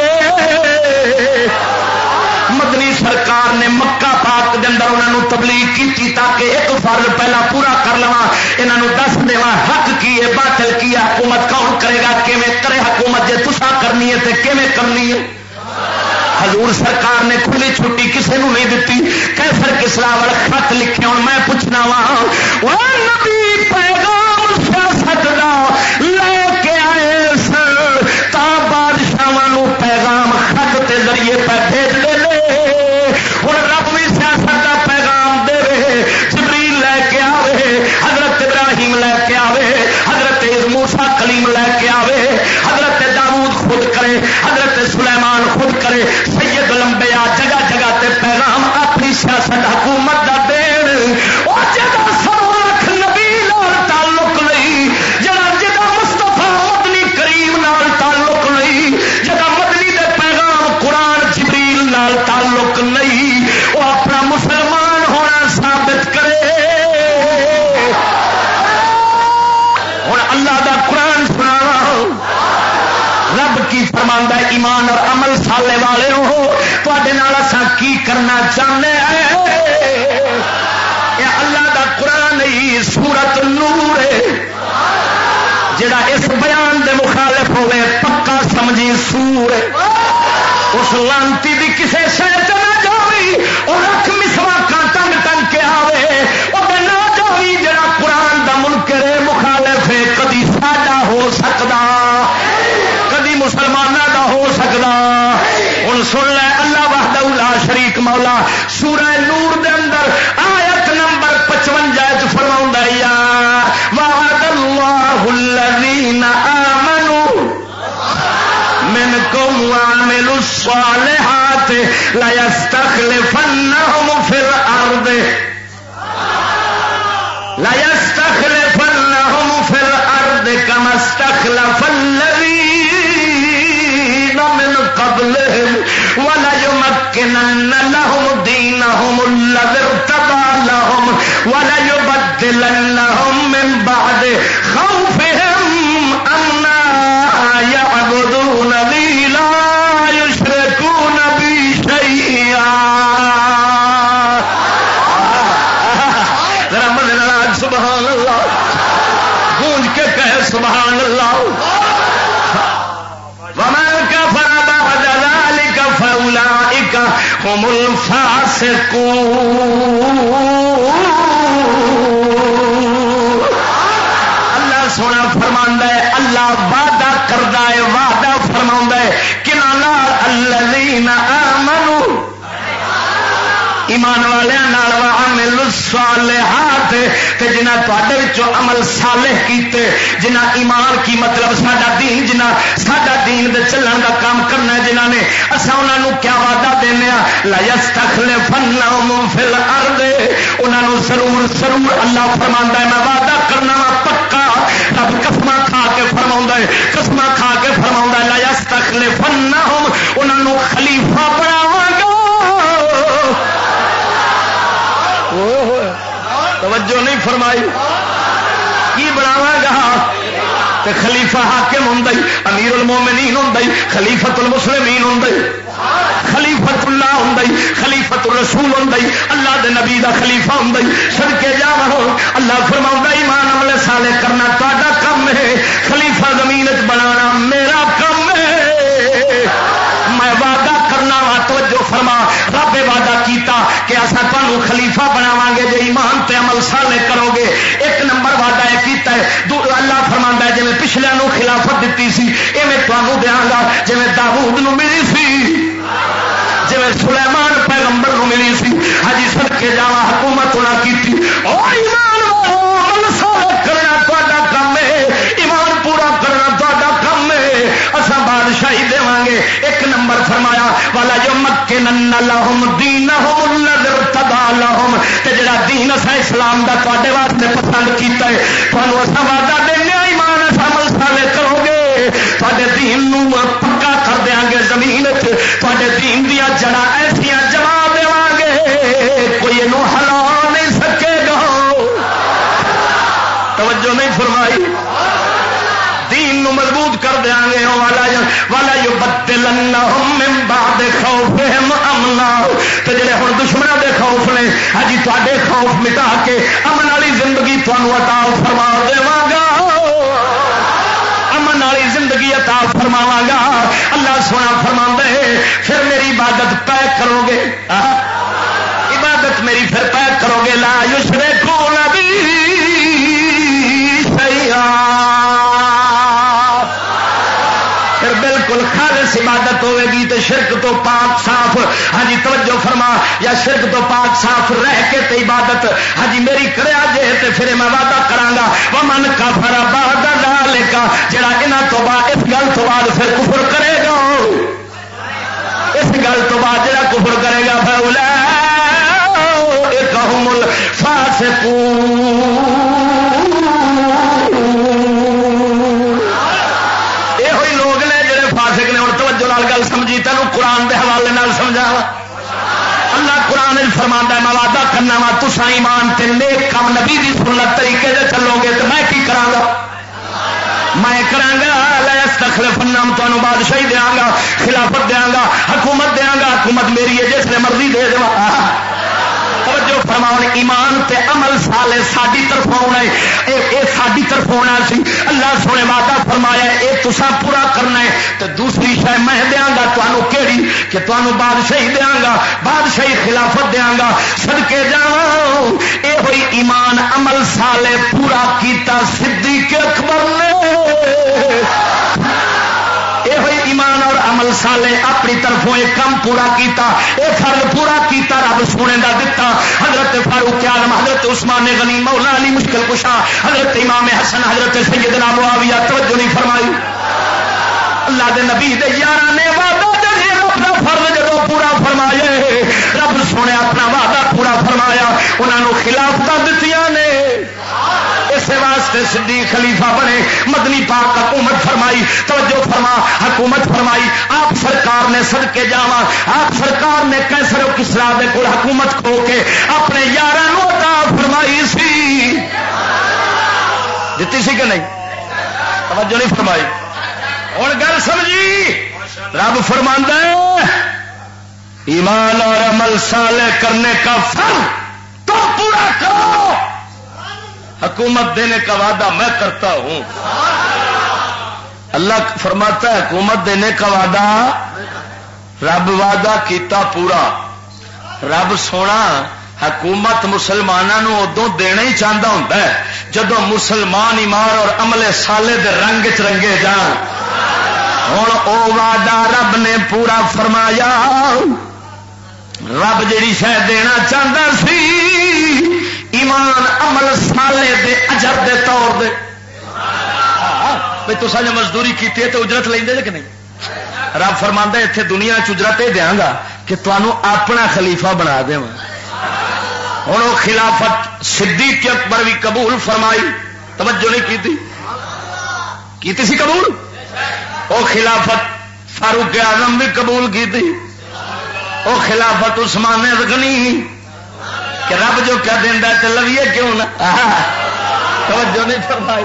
مدنی سرکار نے مکہ پاک دے اندر انہوں نے تبلیغ کی تاکہ ایک فرض پہلا پورا کر لوا یہاں دس دوا حق کی ہے باطل کی ہے حکومت کون کرے گا؟ کیویں کرے حکومت؟ جی تسا کرنی ہے تو کیویں کرنی ہے حضور سرکار نے کھلی چھٹی کسی نے نہیں دیتی کیسر کسلا والا خط لکھے ہوں میں پوچھنا وا۔ نبی پیغام چاہتے ہیں اللہ دا قرآن ہی سورت نور جڑا اس بیان دے مخالف ہوئے، پکا سمجھی سور اس لانتی دی کسے شہر نہ جاوی اور رکھ مسوا مولا سورہ نور دے اندر آیت نمبر پچوجا فرما یا وعد اللہ الذین آمنوا منکم وعملوا الصالحات لیستخلفنہم فی لن الصالحات تے جنہ تے عمل صالح کیتے، جنہ ایمان کی مطلب ساڈا دین، جنہ ساڈا دین دے چلن دا کام کرنا جنہ نے اسا انہاں نو کیا وعدہ دینے لا یستخلفنهم فی الارض۔ انہاں نو ضرور ضرور اللہ فرماندا ہے، میں وعدہ کرنا وا پکا۔ رب قسمہ کھا کے فرماوندا ہے قسمہ کھا کے فرماوندا ہے، لا یستخلفنهم انہاں نو خلیفہ توجہ نہیں فرمائی۔ کی بناوا گا؟ تے خلیفہ حاکم ہوں امیر المومنین ہوں خلیفت المسلمین ہوں خلیفت اللہ ہوں خلیفت الرسول ہوں اللہ دے نبی دا خلیفہ ہوں سڑکے جا اللہ فرما ایمان عمل سالے کرنا تا کم ہے۔ خلیفہ زمین بنانا میرا کم ہے۔ میں وعدہ کرنا وا، توجہ فرما۔ رب وعدہ کیتا کہ اصا تمہیں خلیفہ بناوا کیتا ہے؟ اللہ فرما ہے جی پچھلے نو خلافت دیتی سی یہ میں تمہوں دیا گا جی داود نو ملی سی جی سلیمان پیغمبر نو ملی سی۔ ہجی سڑ کے جا حکومت نہ کی ایمان ایمان بادشاہی دے گے ایک نمبر فرمایا، والا جو مکے نن لہم اسلام کا تے واسطے پسند کیا ہے۔ تمہیں اصا وعدہ کرو گے؟ عبادت میری پھر پے کرو گے۔ لا یوشرے کو نبی پھر بالکل خالص عبادت ہوے گی تو شرک تو پاک صاف۔ ہاں جی توجہ فرما۔ یا شرک تو پاک صاف رہ کے تے عبادت۔ ہاں جی میری کریا جے تے پھر میں وعدہ کرانگا وہ من کا فرا بہت لے جڑا یہاں تو بعد، اس گل تو بعد پھر کفر کرے گا۔ اس گل تو بعد جڑا کفر کرے گا پھر ایک فاسقون گل سمجھی تینوں قرآن کے حوالے سمجھا اللہ قرآن فرما میں وعدہ کرنا وا تسا ایمان تے نیک کم نبی دی سنت طریقے سے چلو گے تو میں کی کرا گا؟ میں کرا گا استخلف نام تمہیں بادشاہی دیا گا خلافت دیا گا حکومت دیا گا حکومت میری ہے، جس نے مرضی دے دے۔ توجہ فرماؤ ایمان تے عمل سالے ساری طرف آنا ہے۔ اے ساری طرف آنا سی۔ اللہ سونے وعدہ فرمایا اے تسا پورا کرنا ہے۔ تو دوسری شہ میں دیا گا تمہوں کہڑی کہ تمہوں بادشاہی دیا گا بادشاہی خلافت دیا گا سدکے جا اے ہوئی ایمان عمل سالے پورا کیتا، صدیق اکبر نے۔ ایمان سالے اپنی طرفوں ایک کم پورا کیتا، اے فرد پورا کیتا، رب سونے دا دتا۔ حضرت فاروق عالم حضرت عثمان غنی مولا علی مشکل کشا، حضرت امام حسن، حضرت سیدنا معاویہ، توجہ نہیں فرمائی۔ اللہ دے نبی دے یار نے واسطے صدیق خلیفہ بنے، مدنی پاک حکومت فرمائی، توجہ فرما، حکومت فرمائی، آپ سرکار نے سد کے جا آپ سرکار نے کیسر کسرا دے کو حکومت کھو کے اپنے یار فرمائی سی۔ دیتی سی کہ نہیں؟ توجہ نہیں فرمائی۔ ہوں گل سمجھی؟ رب فرما ایمان اور عمل سالے کرنے کا فل تو پورا کرو۔ حکومت دینے کا وعدہ میں کرتا ہوں۔ اللہ فرماتا ہے، حکومت دینے کا وعدہ، رب وعدہ کیتا پورا۔ رب سونا، حکومت مسلمانوں ادو دینا ہی چاہتا ہوں جدو مسلمان ایمان اور عملے سالے دے رنگ چ رنگے جان۔ ہوں او وعدہ رب نے پورا فرمایا۔ رب جیڑی شہ دینا چاہتا سی ایمان عمل سالے دے اجر دے طور دے۔ بھائی تو سارے مزدوری کی تو اجرت لیں کہ نہیں؟ رب فرما اتنے دنیا چجرت یہ دیا گا کہ تمہوں اپنا خلیفہ بنا دیا ہوں وہ خلافت صدیق اکبر بھی قبول فرمائی۔ توجہ نہیں کی سی قبول؟ وہ خلافت فاروق اعظم بھی قبول کی وہ خلافت عثمان غنی۔ کہ رب جو کیا دینا تو لویے کیوں نہ؟ توجہ نہیں فرمائی۔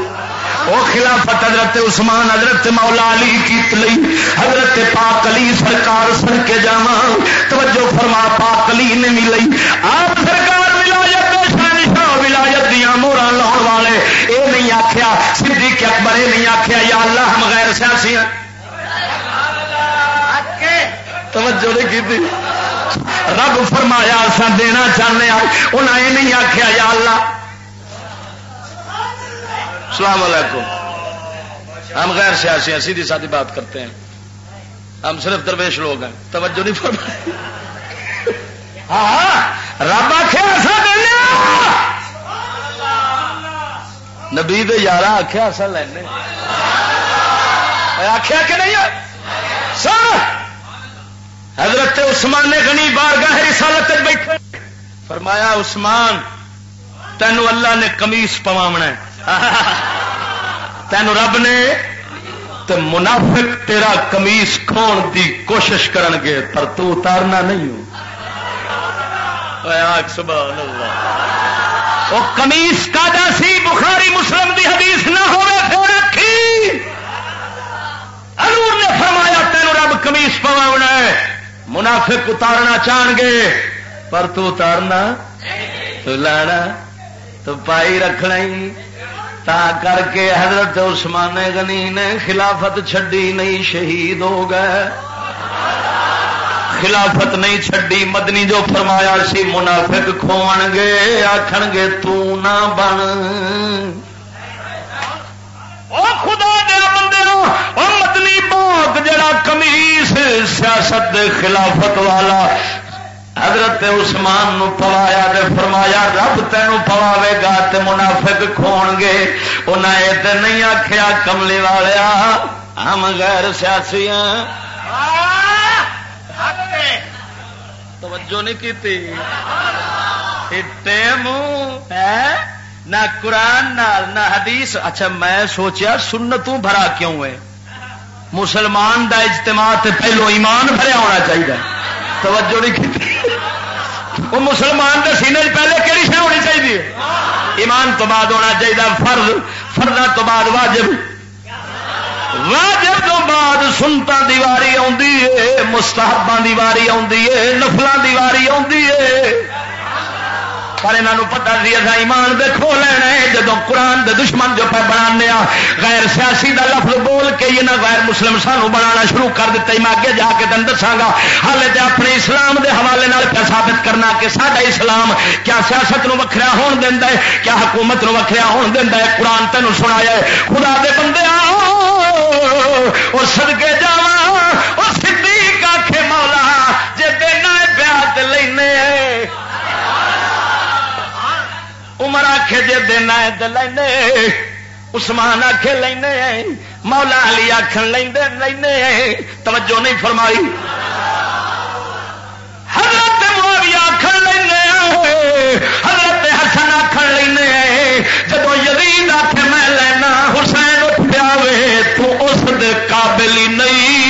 وہ خلافت حضرت عثمان، حضرت مولا علی کی لئی حضرت پاک علی سرکار سن کے جا توجہ فرما، پاک علی نے بھی لئی۔ آپ سرکار ولایت ولایت دیا مورا لاؤ والے۔ یہ نہیں آخیا سدھی اکبر یہ نہیں آخیا یا اللہ ہم غیر سیاسی ہیں توجہ نہیں کی رب فرمایا سا دینا چاہتے ہیں انہیں یہ نہیں آخیا یا اللہ. السلام علیکم۔ ہم غیر سیاسی ہیں، سیدھی سادھی بات کرتے ہیں۔ ہم صرف درویش لوگ ہیں۔ توجہ نہیں فرمائی۔ ہاں رب آخیا سا دینا نبی یار آخیا سا لینے آخیا کہ نہیں؟ سر حضرت عثمان نے گنی بار گاہ رسالت بیٹھے۔ فرمایا، عثمان، تینو اللہ نے کمیس پوامنا تینو رب نے تو منافق تیرا کمیس کھون دی کوشش کرن گے، پر تو اتارنا نہیں ہو سبحان اللہ۔ وہ کمیس کا سی، بخاری مسلم دی حدیث نہ ہوئے پھر رکھی حضور نے فرمایا، تینو رب کمیس پواونا ہے۔ منافق اتارنا چاہ گے پر تو اتارنا، تو لانا تو پائی رکھنا ہی۔ تا کر کے حضرت عثمان غنی نے خلافت چھڈی نہیں، شہید ہو گئے۔ خلافت نہیں چھڈی، مدنی جو فرمایا سی، منافق کھون گے آخ گے تو نہ بن۔ خدا! باغ جڑا کمیس سیاست خلافت والا حضرت عثمان نو پوایا دے فرمایا رب تینوں پواوے گا تے منافق کھون گے انہیں یہ تو نہیں آخیا کملی والیا ہم غیر سیاسی ہیں توجہ نہیں کی منہ۔ نہ قرآن نال نہ حدیث۔ اچھا میں سوچیا سنتوں بھرا کیوں ہے؟ مسلمان دا اجتماع تے پہلو ایمان بھریا ہونا چاہیے۔ توجہ نہیں کی وہ مسلمان کے سینے پہلے کہڑی شہ ہونی چاہیے؟ ایمان تو بعد ہونا چاہیے۔ فرض فرض تو بعد واجب۔ واجب تو بعد سنتا دیواری آ مستحبا دیواری آ نفلوں دیواری آ پر یہاں پتا سی اصا ایمان دے کھو لینا ہے جدو قرآن دے دشمن جو پہ بنا غیر سیاسی دا لفظ بول کے یہ نہ غیر مسلم سانو بنا شروع کر دیتا میں اگے جا کے تین دساگا ہالے تو اپنے اسلام دے حوالے پہ ثابت کرنا کہ سارا اسلام کیا سیاست نو وکھرا ہون دینا ہے، کیا حکومت نو وکھرا ہون دینا ہے۔ قرآن تینوں سنایا ہے، خدا دے بندے اور سدکے جا عمر آخے جی دینا ہے تو لینے اسمان آخے لینے، مولا علی آخر لینے لینے، توجہ نہیں فرمائی۔ حضرت معاویہ آخر لینے، حضرت حسن آخر لینے جب یزید آخ میں لینا، حسین اٹھ پیا تو اس دے قابل ہی نہیں۔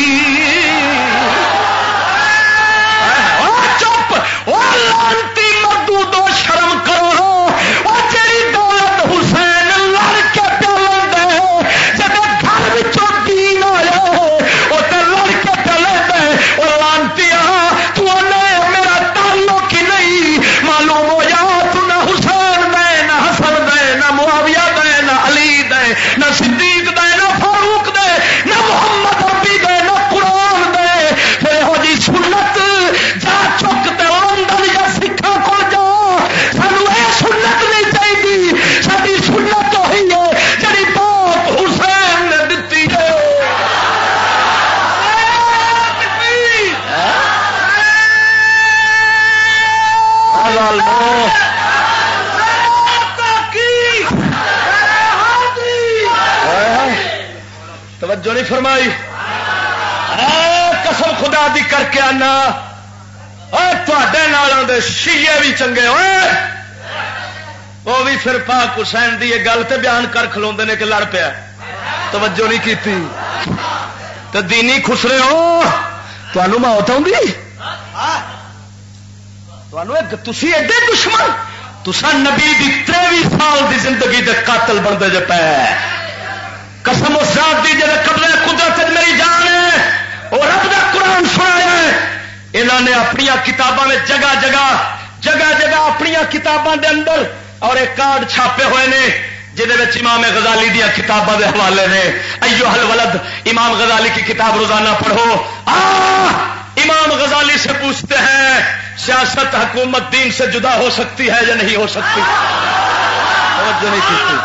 فرمائی قسم خدا دی کر کے آنا تے شیے بھی چنگے ہوئے، وہ بھی پھر پاک حسین دی یہ گل تے بیان کر کھلو نے کہ لڑ پیا توجہ نہیں کی تو دینی خسرے ہو تمہوں موت آئی تھی ایڈے دشمن تسا نبی دی تروی سال دی زندگی دے قاتل بنتے جے پے۔ قسم اس ذات دی جب قبل قدرت میری جان ہے وہ رب دا قرآن سنایا ہے۔ انہوں نے اپنی کتابوں میں جگہ جگہ جگہ جگہ اپنی کتابوں دے اندر اور ایک کارڈ چھاپے ہوئے نے جہد امام غزالی دیا کتابوں کے حوالے نے۔ ایو حل ولد امام غزالی کی کتاب روزانہ پڑھو۔ آ امام غزالی سے پوچھتے ہیں، سیاست حکومت دین سے جدا ہو سکتی ہے یا نہیں ہو سکتی؟ توجہ نہیں کی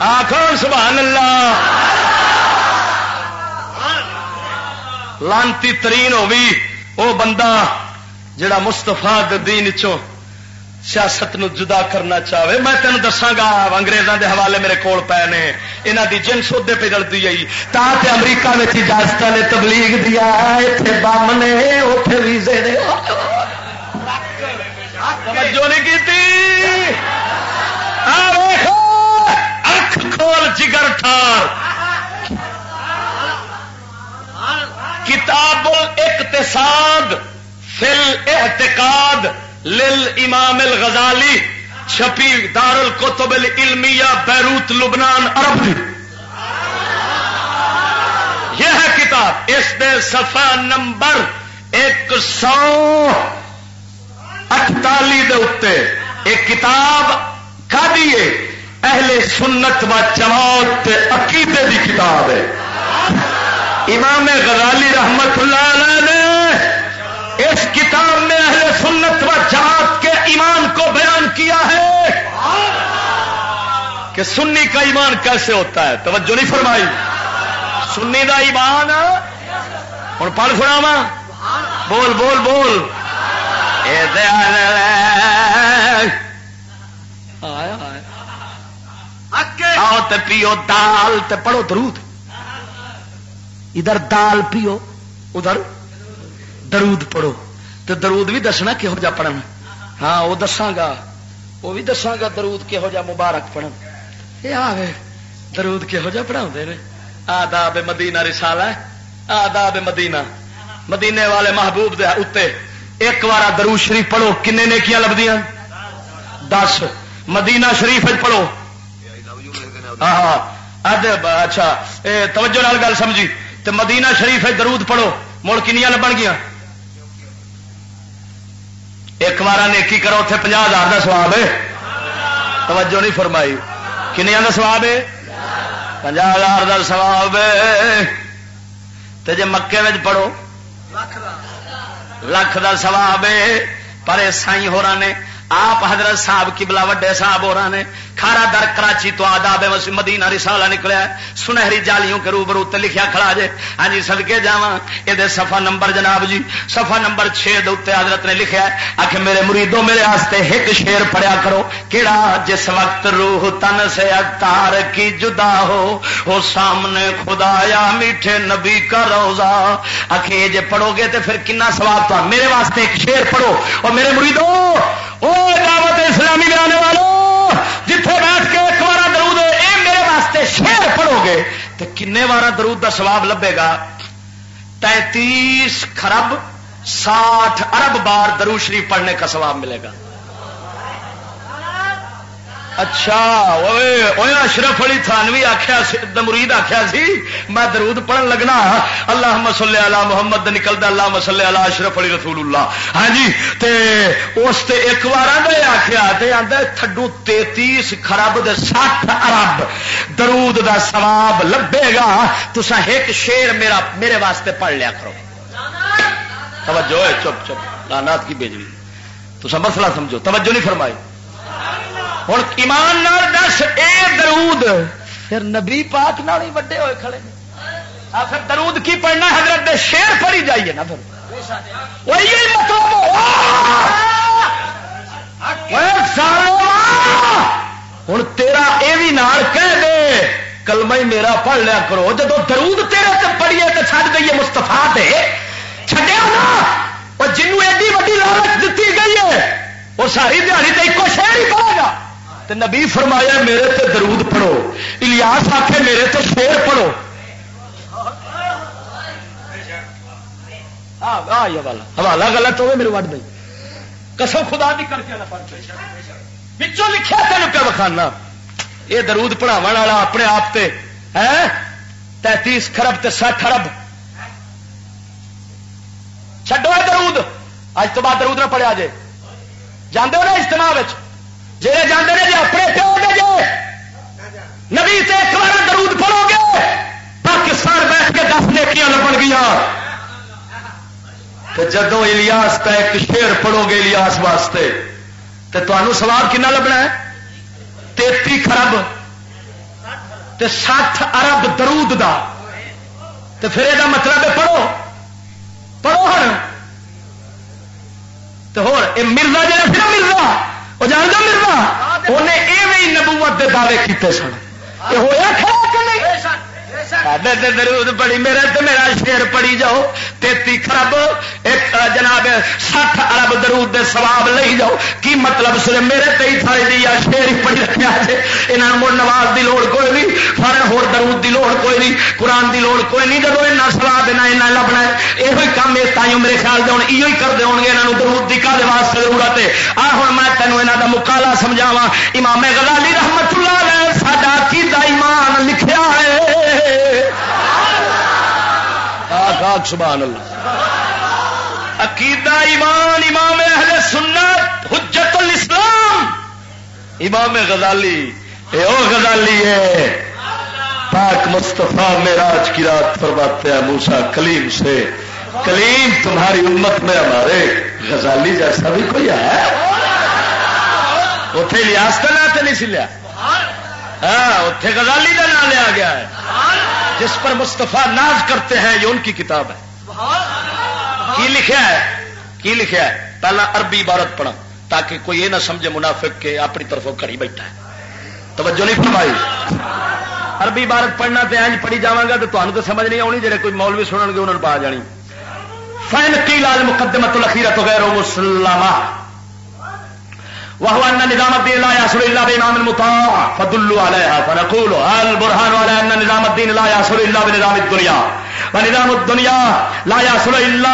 آخر سبحان اللہ۔ لانتی ترین ہوگی وہ بندہ جڑا مستفا دین چو سیاست نو جدا کرنا چاہے۔ میں تین دساگا اگریزوں دے حوالے میرے کول پے نے۔ یہاں کی جنس ادے پہ جلتی آئی تا امریکہ میں اجازت نے تبلیغ دیا اتنے بم نے اتنے ویزے نے۔ توجہ نہیں کی کھول جگر ٹھار۔ کتاب اقتصاد فل احتقاد لل امام الغزالی، چھپی دار القتب العلمیہ بیروت، لبنان، عرب یہ ہے کتاب۔ اس نے صفحہ نمبر ایک سو اٹتالی دے ایک کتاب کا دیے اہل سنت و جماعت عقیدے کی کتاب ہے۔ امام غزالی رحمت اللہ علیہ نے اس کتاب میں اہل سنت و جماعت کے ایمان کو بیان کیا ہے کہ سنی کا ایمان کیسے ہوتا ہے؟ توجہ نہیں فرمائی۔ سنی کا ایمان ہوں پڑھ سنا بول بول بول۔ آؤ تے پیو دال تے پڑھو درود۔ ادھر دال پیو، ادھر درود پڑھو۔ تو درود بھی دسنا کہہو جا پڑھن۔ ہاں وہ دساگا۔ وہ بھی دساگا درود کہہو جا مبارک پڑھن۔ یہ آئے درود کہہو جا پڑھا آداب مدینہ رسالہ آداب مدینہ۔ مدینے والے محبوب دے اتنے ایک بار درود شریف پڑھو۔ کن نیکیاں لبدیاں؟ دس۔ مدینہ شریف پڑھو۔ ہاں، ہاں۔ اچھا۔ توجہ نال گل سمجھی۔ تو مدینہ شریف ہے، درود پڑھو۔ مڑ کنیا لبن گیا ایک بار نیکی کرو اتنے پناہ ہزار کا سواب ہے۔ توجہ نہیں فرمائی۔ کنیا کا سواب ہے؟ پنجا ہزار کا سواب جی مکے میں پڑھو۔ لکھ کا سواب پر سائی ہو رہا نے، آپ حضرت صاحب کبلا وڈے صاحب ہو رہا نے۔ کھارا در کراچی تو آداب مدینہ رسالہ نکلیا سنہری جالیوں کے روبرو تے لکھیا کھڑا جے۔ ہاں جی سدکے جاواں۔ یہ صفحہ نمبر جناب جی صفحہ نمبر 6 دے حضرت نے لکھیا ہے۔ آخ میرے مریدوں، میرے واسطے ایک شیر پڑھیا کرو۔ کیڑا جس وقت روح تن سے اتار کی جدا ہو، وہ سامنے خدا یا میٹھے نبی کا روزہ۔ آخے جے پڑھو گے تے پھر کنا سواب تو میرے واسطے ایک شیر پڑھو۔ اور میرے مریدوں، او دعوت اسلامی میں آنے والوں جتھے بیٹھ کے ایک بار درود اے میرے واسطے شیر پڑھو گے تو کن بار درود کا سواب لبے گا؟ تینتیس خرب ساٹھ ارب بار درو شریف پڑھنے کا سواب ملے گا۔ اچھا اشرف علی تھانوی آخیا مرید آخیا سی، میں درود پڑھن لگنا۔ اللہ مسلے اللہ محمد نکلتا اللہ مسلے اللہ اشرف علی رسول اللہ ہاں جی تے اس تے ایک بار آخیا آدھا تھڈو تینتیس خراب دے سٹھ ارب درود دا سواب لبے گا۔ تو ایک شیر میرا، میرے واسطے پڑھ لیا کرو۔ توجہ چپ چپ۔ لانات کی بیجری تو مسئلہ سمجھو۔ توجہ نہیں فرمائی۔ ہوں ایمان دس، اے درود۔ پھر نبی پاک نال ہی وڈے ہوئے کھڑے۔ پھر درود کی پڑھنا حضرت دے شیر پڑھی جائیے نا پھر۔ وہی مطلب۔ ہوں تیرا یہ بھی نال کہہ دے۔ کلمہ ہی میرا پڑھ لیا کرو۔ جب درود تیرے تے پڑھیے تو چھڈ دئیے مستفا دے چڈیا نا۔ اور جنوب ایڈی ویڈی لالچ دیتی گئی ہے، وہ ساری دیہی تو ایک شہر ہی پڑے گا۔ تے نبی فرمایا میرے تے درود پڑھو۔ الیاس آخے میرے تے شیر پڑھو۔ حوالہ۔ غلط ہوئے، میرے وڈ دیں قسم خدا بھی کر کے پچھوں لکھا تین پہ بخانا یہ درود پڑھاو والا اپنے آپ تے ہے تینتیس خرب تے سٹھ ارب۔ چڈو درود۔ اج تو بعد درود نہ پڑھیا جے۔ جانے ہو نا اجتماع جہے جانے جی اپنے پیو دے جے، نبی سے ایک بار درود پڑو گے، پاکستان بیٹھ کے دس نیکیاں لبن گیا۔ تو جدو الیاس کا ایک شیر پڑو گے الیاس واسطے تو تمہوں سواب کنا لبنا ہے؟ تیتی خرب تے ارب درود دا۔ تو پھر یہ مطلب ہے پڑھو پڑھو ہر تو ہو مرزا جا پھر مرزا۔ وہ جانتا مرزا انہیں ایویں نبوت دے دعوے کیتے سن۔ یہ ہوا کھڑا کہ نہیں؟ درود پڑی، میرے تو میرا شیر پڑی جاؤ، تیتی خرب ایک جناب سٹھ ارب درود دے سواب لے جاؤ۔ کی مطلب سر، میرے تئی سارے دی یا شیر ہی پڑی رکھا جی یہاں مڑ نواز دی لوڑ کوئی نہیں سارے ہور درود دی لوڑ کوئی نہیں، قرآن دی لوڑ کوئی نہیں۔ جب یہ سوا دینا یہاں لبنا ہے یہ کام یہ تائیوں میرے خیال دے یہ ہی کرتے ہو گے یہاں درود دی کا واسطے ضرورت ہے۔ آ ہوں میں تینوں یہاں کا مکالا سمجھاوا امام غزالی رحمت اللہ علیہ، ساڈا کی سبحان اللہ۔ عقیدہ ایمان، امام اہل سنت، حجت الاسلام۔ امام غزالی، اے او غزالی ہے پاک مصطفیٰ میراج کی رات فرماتے ہیں موسا کلیم سے، کلیم تمہاری امت میں ہمارے غزالی جیسا بھی کوئی ہے؟ اتے ریاست نہ نہیں سلیا ہاں اتے غزالی کا نام لیا گیا ہے۔ جس پر مستفا ناز کرتے ہیں، یہ ان کی کتاب ہے۔ کی لکھا ہے؟ کی لکھا ہے؟ پہلا عربی عبارت پڑھا، تاکہ کوئی یہ نہ سمجھے منافق کے اپنی طرفوں کھڑی بیٹھا ہے۔ توجہ نہیں فرمائی۔ عربی عبارت پڑھنا تو اینج پڑھی جا گا تو تمہیں تو سمجھ نہیں آنی جہے کوئی مولوی سنن گے انہوں نے پا جانی۔ فین کی لال مقدمت الخیرت غیر مسلمہ وهو أن نظام الدين لا يحصل إلا بإمام المطاع، فدلوا عليها، فنقول البرهان على أن نظام الدين لا يحصل إلا بنظام الدنيا. ونظام الدنيا لا يحصل إلا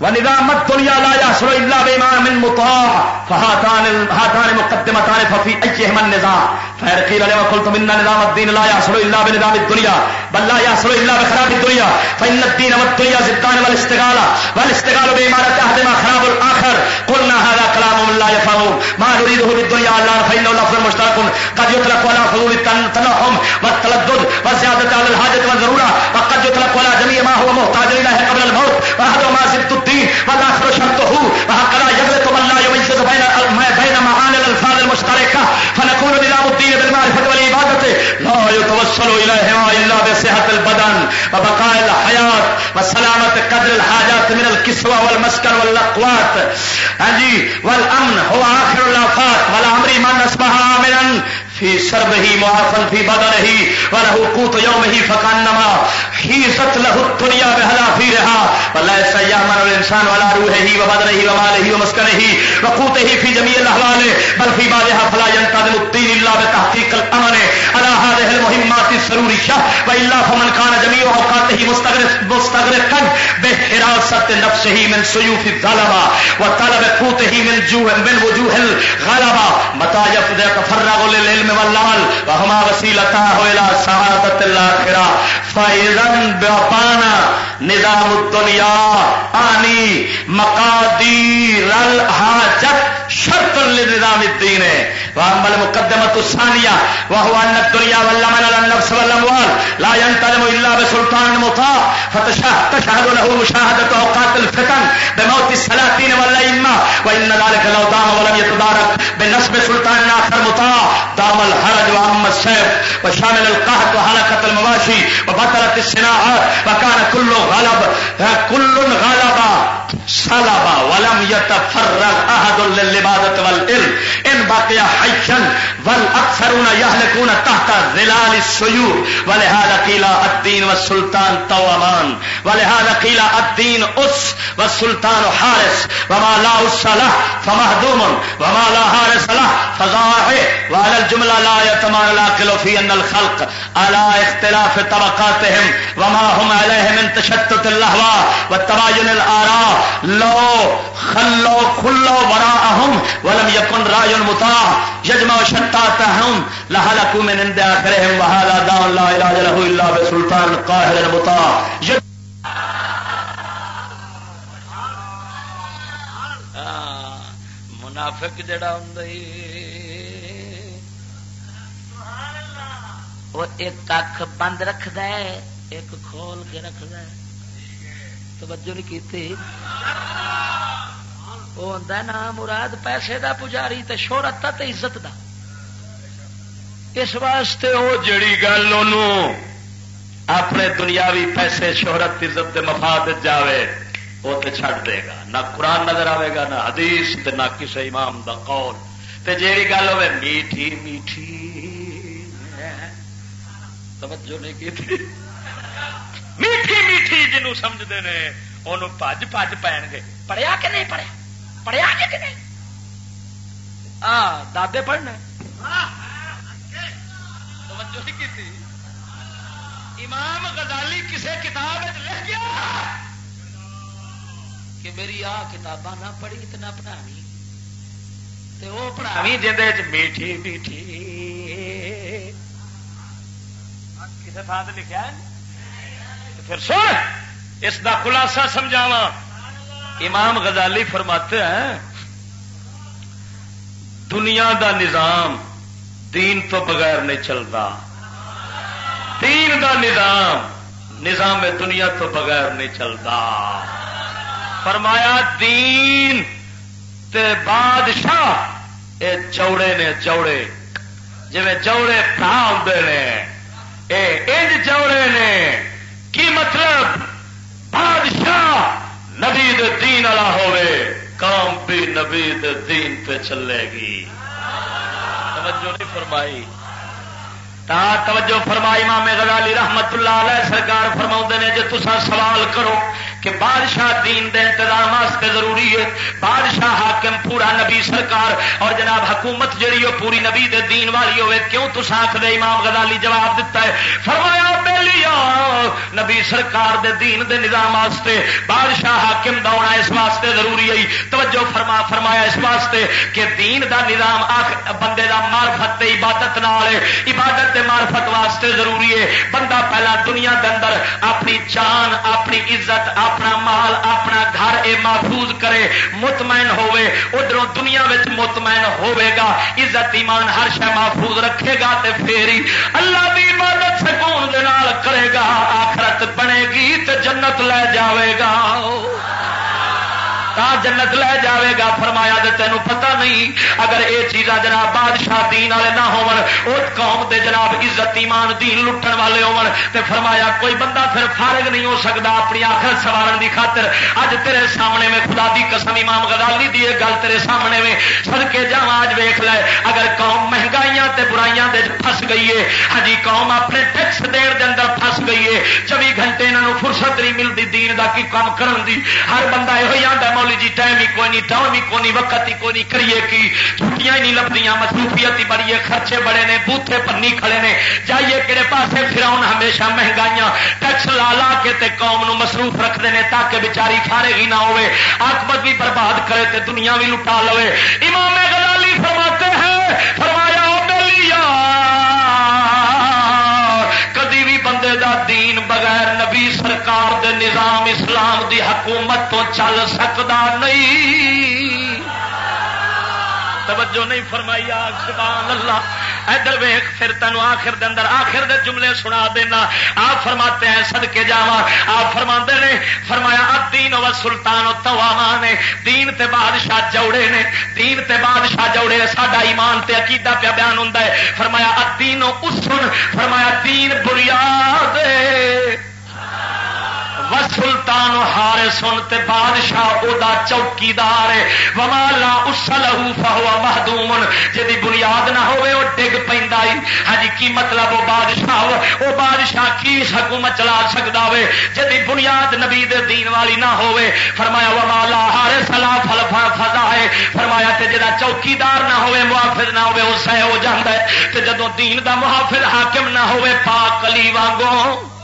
ونظام الدنيا لا يحصل الا بامام مطاع فهاتان هاتان مقدمتان ففي ايهما النزاع فهل قيل لما قلتم ان نظام الدين لا يحصل الا بنظام الدنيا بل لا يحصل الا بخراب الدنيا فان الدين والدنيا زدان والاستغاله والاستغال بامارة احدهما خراب الاخر قلنا هذا كلام لا يفهم ما نريده بالدنيا الله فانه لفظ مشترك قد يطلق على حضور التنعم والتلذذ والزياده على الحاجه والضروره وقد يطلق على جميع ما هو محتاج اليه قبل الموت واحدهما زد الدين والآخر شرطه وهكذا يغلط من لا يميز بين بين معاني الألفاظ المشتركة فنكون نظام الدين بالمعرفة والعبادة لا يتوصل إليهما إلا بصحة البدن وبقاء الحياة وسلامة قدر الحاجات من الكسوة والمسكن والأقوات ہاں جی والأمن هو آخر الآفات والأمر من أصبح آمنا فی سرب ہی معافن فی بدن ہی ولہ قوت یوم ہی فکانما حیزت لہ الدنیا بہلا فی رہا۔ ولا سیامن الانسان ولا روح ہی و بدن ہی و مال ہی و مسکن ہی۔ و قوت ہی فی جمیع الاحوال بل فی بعضها فلا ينتظم الدين الا بتحقيق الامن۔ على هذه المهمات الضروريه والا فمن كان جميع اوقاته مستغرق مستغرقا بحراسه نفسه من سيوف الظلمه وطلب قوته من جوه من وجوه الغلبه متى يفرغ للعلم؟ العلم والعمل وهما وسيلتاه الى سعادة الاخرة فاذا بطانا نظام الدنيا آني مقادير الحاجت شرط لنظام الدین الدين واما المقدمة الثانية وهو ان الدنيا والعمل على النفس والاموال لا ينتظم الا بسلطان مطاع فتشهد له مشاهدة اوقات الفتن بموت السلاطين والائمة وان ذلك لو دام ولم يتدارك بنصب سلطان اخر مطاع دام الحرج واما السيف وشامل القهد وحلقة المواشي وبطلت الصناعات وكان كل غلب كل غلب سلب ولم يتفرغ احد للعبادة والعلم. ان بقي حيا والاكثرون يهلكون تحت ظلال السيوف. ولهذا قيل الدين والسلطان تومان ولهذا قيل الدين اس والسلطان حارس. وما لا اس له فمهدوم. وما لا حارس له فضاحي وعلى الجملة لا يتمان العقل في ان الخلق على اختلاف طبقاتهم. وما هم عليه من تشتت الاهواء والتباين الاراء لو خلو کھلو برا اہم ولم یکن رای المتا یجما شتات ہم لہلکو من اند آخرهم وهذا دان لا علاج له الا بسلطان قاهر المطاع. منافق جڑا ہوں وہ ایک کھ بند رکھد ایک کھول کے رکھد توجہ نہیں کی وہ ہوتا نا، مراد پیسے دا پجاری تے شہرت تے عزت دا۔ اس واسطے وہ جڑی گل اپنے دنیاوی پیسے، شہرت، عزت دے مفاد جاوے وہ تو چھڈ دے گا۔ نہ قرآن نظر آئے گا، نہ حدیث، تے نہ کسی امام دا قول۔ تے جیڑی گل ہوے، میٹھی میٹھی۔ توجہ نہیں کی میٹھی میٹھی جنوں سمجھتے ہیں انہوں پج پج گے۔ پڑھیا کہ نہیں پڑھیا؟ پڑھیا کہ نہیں؟ دادے پڑھنا امام غزالی کسی کتاب لکھ گیا؟ کہ میری آ کتاباں نہ پڑھی تو نہ پڑھانی۔ وہ پڑھاوی جی میٹھی میٹھی۔ کسی تھان سے لکھا پھر سن، اس کا خلاصہ سمجھاوا امام غزالی فرماتے ہیں، دنیا دا نظام دین تو بغیر نہیں چلتا۔ دین دا نظام نظام دنیا تو بغیر نہیں چلتا۔ فرمایا، دین تے بادشاہ، اے چوڑے نے چوڑے۔ جی چوڑے پا ہوں نے، اے چوڑے نے۔ کی مطلب؟ بادشاہ نبی دین والا ہوے کام بھی نبی دین پہ چلے گی۔ توجہ نہیں فرمائی۔ تا توجہ فرمائی مامے غزالی رحمت اللہ علیہ سرکار فرما نے جی تسا سوال کرو کہ بادشاہ دین دے انتظام واسطے ضروری ہے؟ بادشاہ حاکم پورا نبی سرکار اور جناب حکومت جڑی ہو پوری نبی دے دین والی ہوئے، کیوں تو ساکھ دے امام غزالی جواب دیتا ہے۔ فرمایا بیلیا نبی سرکار دے دین دے نظام واسطے، بادشاہ حاکم دا ہونا اس واسطے ضروری ہے۔ توجہ فرما فرمایا اس واسطے کہ دین دا نظام آخ بندے دا معرفت تے عبادت نال عبادت تے معرفت واسطے ضروری ہے۔ بندہ پہلا دنیا دے اندر اپنی جان، اپنی عزت، اپنا مال، اپنا گھر اے محفوظ کرے، مطمئن ہوے ادھر دنیا وچ مطمئن ہوے گا، عزت ایمان ہر شہ محفوظ رکھے گا تے پھر ہی اللہ کی عبادت سکون دے نال کرے گا آخرت بنے گی تو جنت لے جاوے گا۔ جنت لے جاوے گا، فرمایا تو تینوں پتہ نہیں اگر یہ چیزاں جناب بادشاہ دین والے نہ قوم دے جناب عزت، ایمان، دین لٹن والے ہون، تے فرمایا کوئی بندہ پھر فارغ نہیں ہو سکتا اپنی آخر سوارن دی خاطر۔ اج تیرے سامنے میں خدا دی قسم امام غزالی دی گل تیرے سامنے میں۔ سد کے جا آج ویخ لے، اگر قوم مہنگائیاں تے برائیاں دے پھس گئی ہے ہاں جی، قوم اپنے ٹیکس دیر دے اندر پھس گئی ہے چوبی گھنٹے یہاں فرصت نہیں ملتی دین دا کی کام کرن دی۔ ہر بندہ یہ آتا مولی جی ٹائم ہی کوئی نہیں، ٹاؤن ہی کوئی نہیں، وقت ہی کوئی نہیں، کریے کی؟ چھٹیاں ہی نہیں لبدیاں مصروفیت ہی بڑی ہے، خرچے بڑے نے، بوتھے پنی کھڑے نے۔ جائیے کہڑے پاسے پھراؤن، ہمیشہ مہنگائیاں۔ ٹیکس لا لا کے تے قوم نو مصروف رکھتے ہیں تاکہ بیچاری فارے ہی نہ ہوئے۔ آکبت بھی برباد کرے تے دنیا بھی لٹا لو امام غزالی فرماتے ہیں، فرمایا بندے دے نظام اسلام دی حکومت تو چل سکتا نہیں۔ توجہ نہیں فرمائی سبحان اللہ۔ ادھر ویخ پھر تینوں آخر دے اندر آخر دے جملے سنا دینا۔ آپ فرماتے ہیں سد کے جا آپ فرما نے، فرمایا دین و سلطان تواما نے۔ دین تے بادشاہ جوڑے نے۔ دین تے بادشاہ جوڑے ساڈا ایمان تے عقیدہ پیا بیان ہوں فرمایا ادین اسن۔ فرمایا، دین بنیاد و سلطان ہار سن تے بادشاہ او دا چوکیدار ومالا اسلہو فہو محدوم جدی بنیاد نہ ہوئے او ڈگ پیندا ہاں جی کی مطلب او بادشاہ او بادشاہ کی حکومت چلا سکدا ہوے جدی بنیاد نبی دے دین والی نہ ہوئے، فرمایا ومالا ہار سلا فل فضا ہے۔ فرمایا تے جدا چوکیدار نہ ہوئے، محافظ نہ ہوئے، او سہ ہو جاندا ہے۔ تے جدوں دین دا محافظ حاکم نہ ہوئے، پاک علی وانگوں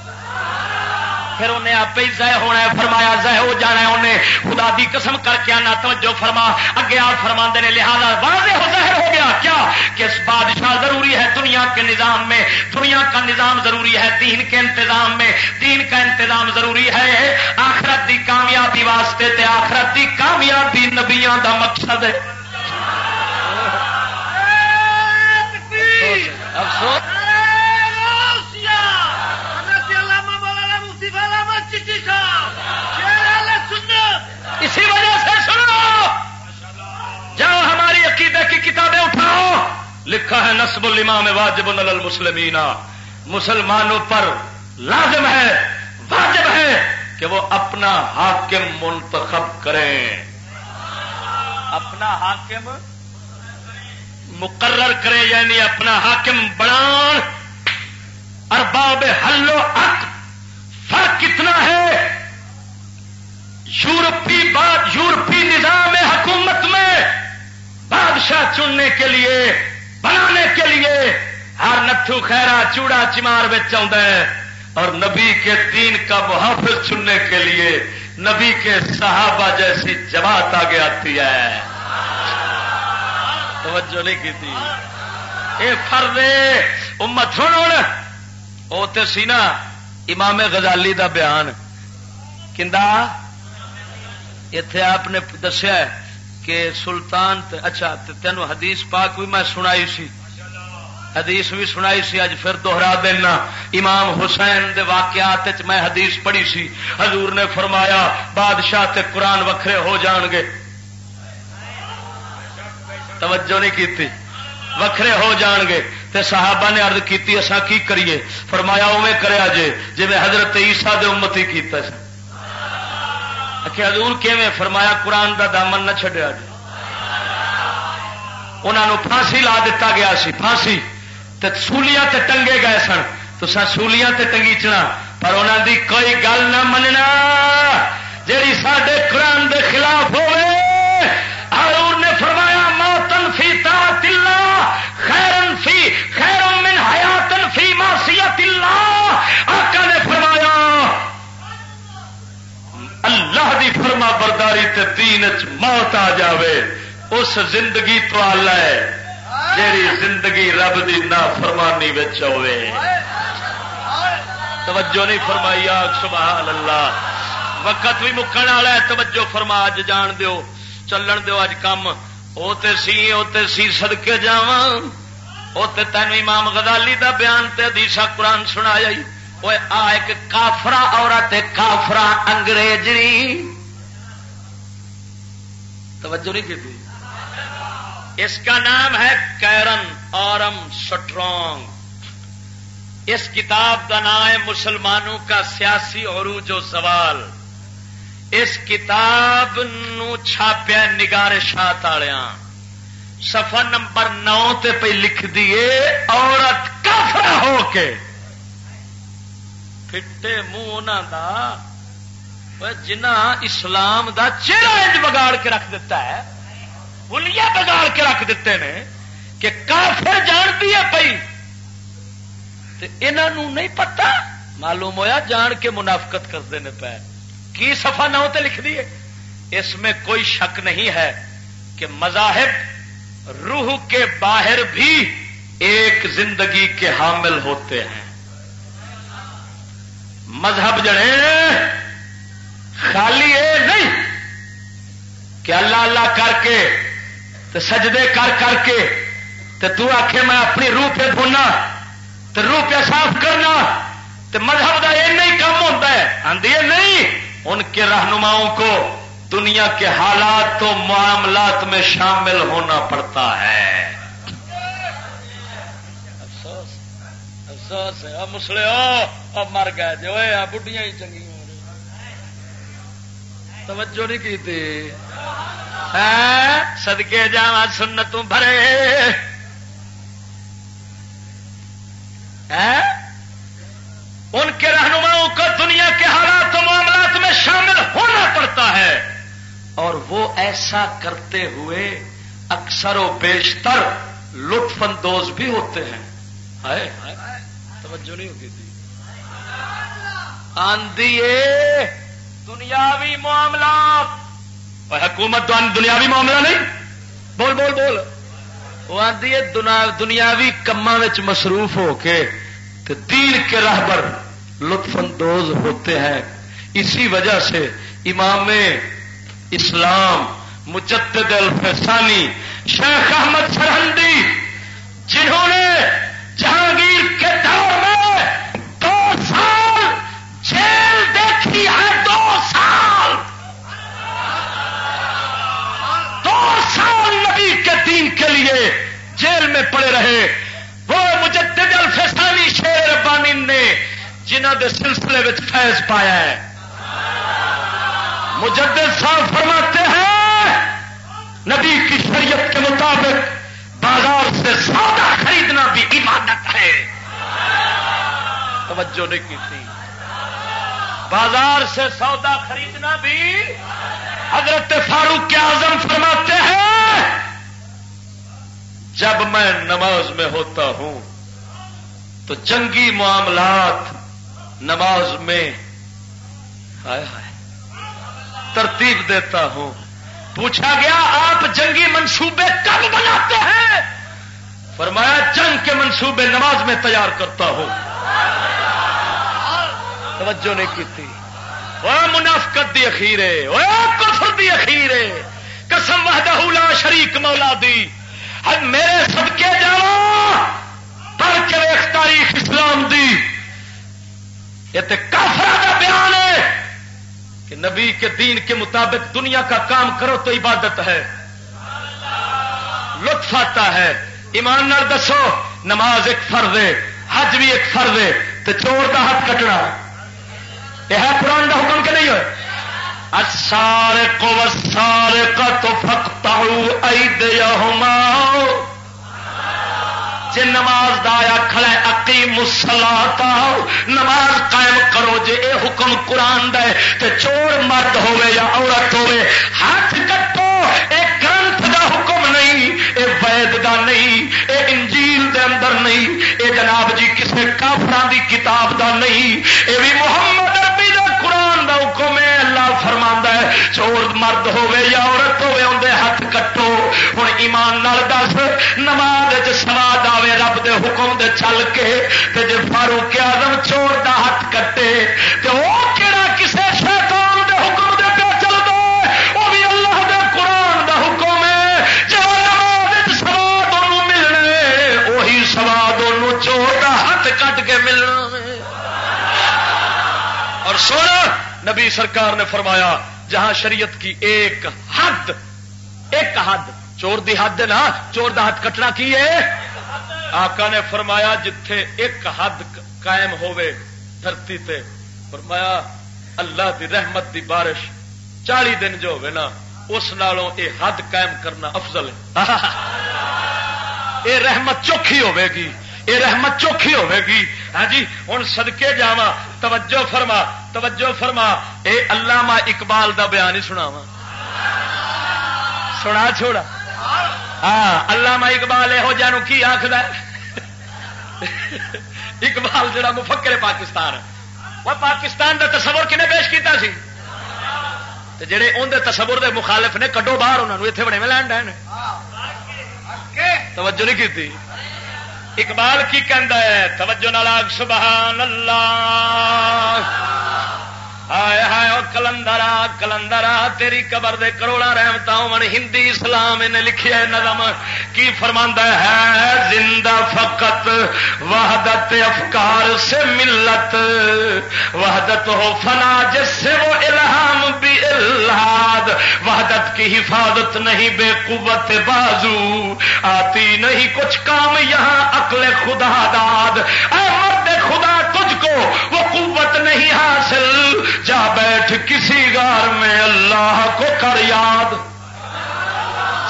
پھر انہیں آپ ہی ضائع ہونا ہے فرمایا ضائع ہو جانا ہے انہیں۔ خدا دی قسم کر کے آنا توجہ فرما۔ اگے آپ فرما نے لہٰذا واضح ہو ظاہر ہو گیا۔ کیا؟ کہ اس بادشاہ ضروری ہے دنیا کے نظام میں دنیا کا نظام ضروری ہے دین کے انتظام میں۔ دین کا انتظام ضروری ہے۔ آخرت دی کامیابی واسطے تے آخرت دی کامیابی نبیاں دا مقصد ہے۔ افسوس۔ لکھا ہے نصب الامام واجب المسلمین۔ مسلمانوں پر لازم ہے، واجب ہے کہ وہ اپنا حاکم منتخب کریں۔ اپنا حاکم مقرر کریں یعنی اپنا حاکم بڑھان ارباب حل و حق، فرق کتنا ہے؟ یورپی بات یورپی نظام حکومت میں بادشاہ چننے کے لیے بنانے کے لیے ہر نتھو خیرا چوڑا چمار بچ اور نبی کے دین کا محافظ چننے کے لیے نبی کے صحابہ جیسی جماعت آگے آتی ہے۔ توجہ نہیں کی تھی۔ یہ فرد، امت سن وہ تو سی نا امام غزالی دا بیان۔ کندا؟ اتے آپ نے دسیا کہ سلطان اچھا تینوں حدیث پاک بھی میں سنائی سی۔ حدیث بھی سنائی سی اج پھر دوہرا دینا۔ امام حسین دے واقعات میں حدیث پڑھی سی۔ حضور نے فرمایا، بادشاہ تے قرآن وکھرے ہو جان گے۔ توجہ نہیں کی وکھرے ہو جان گے۔ تے صحابہ نے عرض کی اصا کی کریے؟ فرمایا اوے کرے جے۔ جی حضرت عیسا دے امتی کیتا سی کہ حضور کیویں فرمایا قرآن دا دامن نہ چڈیا جی انہوں پھانسی لا دیتا گیا سی، پھانسی۔ تے سولیاں تے ٹنگے گئے سن۔ تو سا سولیاں تے ٹنگیچنا پر انہوں دی کوئی گل نہ مننا۔ جیڑی سڈے قرآن دے خلاف ہوئے فرما برداری تے دین چ موت آ جاوے، اس زندگی تو آلہ ہے جیڑی زندگی رب دی نا فرمانی ہوئے توجہ نہیں فرمائی، آگ سبحان اللہ۔ وقت بھی مکن والا ہے، توجہ فرما اج جان دیو، چلن دیو اج کم۔ وہ سی وہ سی سدکے جا وہ تین امام غزالی دا بیان تے دیسا قرآن سنا جائی وہ آ ایک کافرا عورت کافرا انگریزی جی۔ توجہ نہیں کی اس کا نام ہے کیرن اورم سٹرونگ۔ اس کتاب کا نام ہے مسلمانوں کا سیاسی عروج و سوال اس کتاب نو چھاپیا نگار شاہ تالیا سفر نمبر نو تے پہ لکھ دیے عورت کافر ہو کے۔ پھٹے منہ دا۔ جنہ اسلام دا چہرہ انج بگاڑ کے رکھ دیتا ہے بلیا بگاڑ کے رکھ دیتے ہیں کہ کافر جانتی ہے پی انہوں نہیں پتا معلوم ہویا جان کے منافقت کرتے ہیں پہ کی سفا نہ ہوتے لکھ دیے اس میں کوئی شک نہیں ہے کہ مذاہب روح کے باہر بھی ایک زندگی کے حامل ہوتے ہیں۔ مذہب جڑے خالی یہ نہیں کہ اللہ اللہ کر کے تو سجدے کر کر کے تو تو آخ میں اپنی روح پہ دھونا تو روح پہ صاف کرنا تو مذہب کا یہ نہیں کام ہوتا ہے۔ آدھی نہیں؟ ان کے رہنماؤں کو دنیا کے حالات تو معاملات میں شامل ہونا پڑتا ہے۔ افسوس افسوس مسلے مر گئے جی، جو بڑھیا ہی چنگی توجہ نہیں کی تھی۔ سدکے جا سنت بھرے۔ ان کے رہنماؤں کو دنیا کے حالات و معاملات میں شامل ہونا پڑتا ہے۔ اور وہ ایسا کرتے ہوئے اکثر و بیشتر لطف اندوز بھی ہوتے ہیں۔ توجہ نہیں ہوتی تھی۔ آندھی دنیاوی معاملات۔ حکومت تو دنیاوی معاملہ نہیں بول بول بول وہ آدھی دنیاوی کما مصروف ہو کے دین کے راہ پر لطف اندوز ہوتے ہیں اسی وجہ سے امام اسلام مجدد الفسانی شیخ احمد سرحدی جنہوں نے جہانگیر کے دور میں دو سال جیل دیکھی ہے دین کے لیے جیل میں پڑے رہے۔ وہ مجدد الفسانی شیر ربانی نے جنہ دے سلسلے میں فیض پایا ہے۔ مجدد صاحب فرماتے ہیں، نبی کی شریعت کے مطابق بازار سے سودا خریدنا بھی عبادت ہے۔ توجہ نہیں کی تھی۔ بازار سے سودا خریدنا بھی حضرت فاروق کے اعظم فرماتے ہیں جب میں نماز میں ہوتا ہوں، تو جنگی معاملات نماز میں ہائے ہائے ترتیب دیتا ہوں۔ پوچھا گیا، آپ جنگی منصوبے کب بناتے ہیں؟ فرمایا، جنگ کے منصوبے نماز میں تیار کرتا ہوں۔ توجہ نہیں کی تھی وہ منافقت دی اخیرے وہ کفر دی اخیرے۔ قسم وحدہ لا شریک مولا دی۔ ہر میرے صدقے جاؤ پڑھ کے تاریخ اسلام دی؟ یہ تو کافر کا بیان ہے کہ نبی کے دین کے مطابق دنیا کا کام کرو تو عبادت ہے۔ لطف آتا ہے۔ ایمان نال دسو، نماز ایک فرض ہے، حج بھی ایک فرض ہے تو چور کا ہاتھ کٹنا۔ یہ ہے قرآن کا حکم کہ نہیں ہو سارے کو سارے کا تو فکتا جے نماز دایا کھڑا عقی مسلا نماز قائم کرو، جے اے حکم قرآن دے تے چور مرد ہوے یا عورت ہوے ہاتھ کٹو۔ اے گرنتھ دا حکم نہیں، اے وید دا نہیں، اے انجیل دے اندر نہیں، اے جناب جی کسے کافران دی کتاب دا نہیں، اے بھی محمد چور مرد ہوے یا عورت ہوے اندر ہاتھ کٹو۔ ہوں ایمان نال دس، نماز سواد آئے رب دے حکم دے چل کے۔ تے جے فاروق آدم چور دا ہاتھ کٹے تو وہ کہڑا کسے شیطان دے حکم دے پہ چل دو وہ بھی اللہ دے قرآن دا حکم ہے۔ جو نماز سواد ملنے وہی سواد چور دا ہاتھ کٹ کے ملنا اور سن نبی سرکار نے فرمایا جہاں شریعت کی ایک حد ایک حد۔ چور دی حد نا، چور دا حد کٹنا کی ہے؟ آقا نے فرمایا جتھے ایک حد قائم ہوئے دھرتی تے، فرمایا اللہ دی رحمت دی بارش چالی دن جو ہوئے نا، اس نالوں اے حد قائم کرنا افضل ہے۔ اے رحمت چوکھی ہوئے گی، اے رحمت چوکھی ہوئے گی۔ ہاں جی ہوں سدکے جا توجہ فرما۔ توجہ فرما، اے علامہ اقبال دا بیان ہی سنا وا سنا چھوڑا۔ ہاں علامہ اقبال یہو جہاں کی آخر اقبال جڑا مفکر پاکستان وہ پاکستان کا تصور کنے پیش کیتا سی؟ جڑے اندر تصور دے مخالف نے کڈو باہر انہوں نے اتنے بڑے میں لینڈ ہے توجہ نہیں کی اقبال کی کہہ ہے توجہ نالاگ سبحان اللہ۔ ہائے ہائے کلندرا کلندرا، تیری قبر دے کروڑا رحمتا من ہندی اسلام نے لکھیا ہے نظم کی فرماندا ہے؟ زندہ فقط، وحدت افکار سے ملت، وحدت ہو فنا جس سے وہ الہام بھی الہاد، وحدت کی حفاظت نہیں بے قوت بازو، آتی نہیں کچھ کام یہاں، عقل خدا داد۔ اے مرد خدا تجھ کو وہ قوت نہیں حاصل۔ جا بیٹھ کسی غار میں اللہ کو کر یاد۔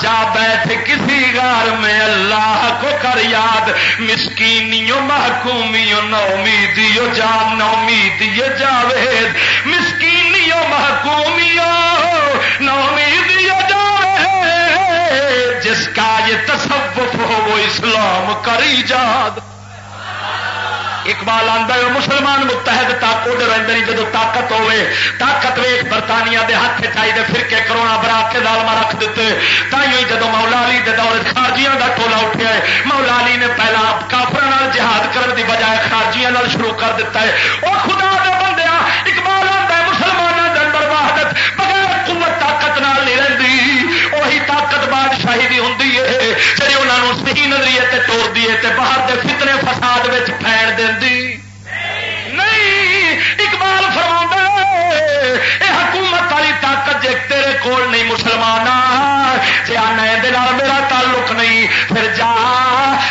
جا بیٹھ کسی غار میں اللہ کو کر یاد۔ مسکینیوں، محکومیوں، نومیدیوں جا نومیدیوں، جاوید۔ مسکینیوں، محکومیوں، نومیدیوں، جاوید۔ جس کا یہ تصوف ہو وہ اسلام کری جاد اقبال آتا ہے مسلمان متحد تاکو رہتے ہیں جب طاقت ہوے طاقت ویخ برطانیہ دے ہاتھ چاہیے پھر کے کرونا برا کے دالما رکھ دیتے تھی جب مولا علی دے دور خارجیاں کا ٹولا اٹھیا ہے، مولا علی نے پہلا کافر جہاد کرنے کی بجائے خارجیاں شروع کر دیتا ہے۔ وہ خدا دے بندے اقبال آتا ہے مسلمانوں کے اندر وحدت بغیر قوت، طاقت نال نہیں رہتی وہی طاقت بادشاہی ہوں جی انہوں صحیح نظریے تے توڑ دیے تے باہر دے فتنے فساد پھیڑ دینی نہیں اقبال فرما یہ حکومت والی طاقت جی تیرے کول نہیں مسلمان جی آنا یہ میرا تعلق نہیں پھر جا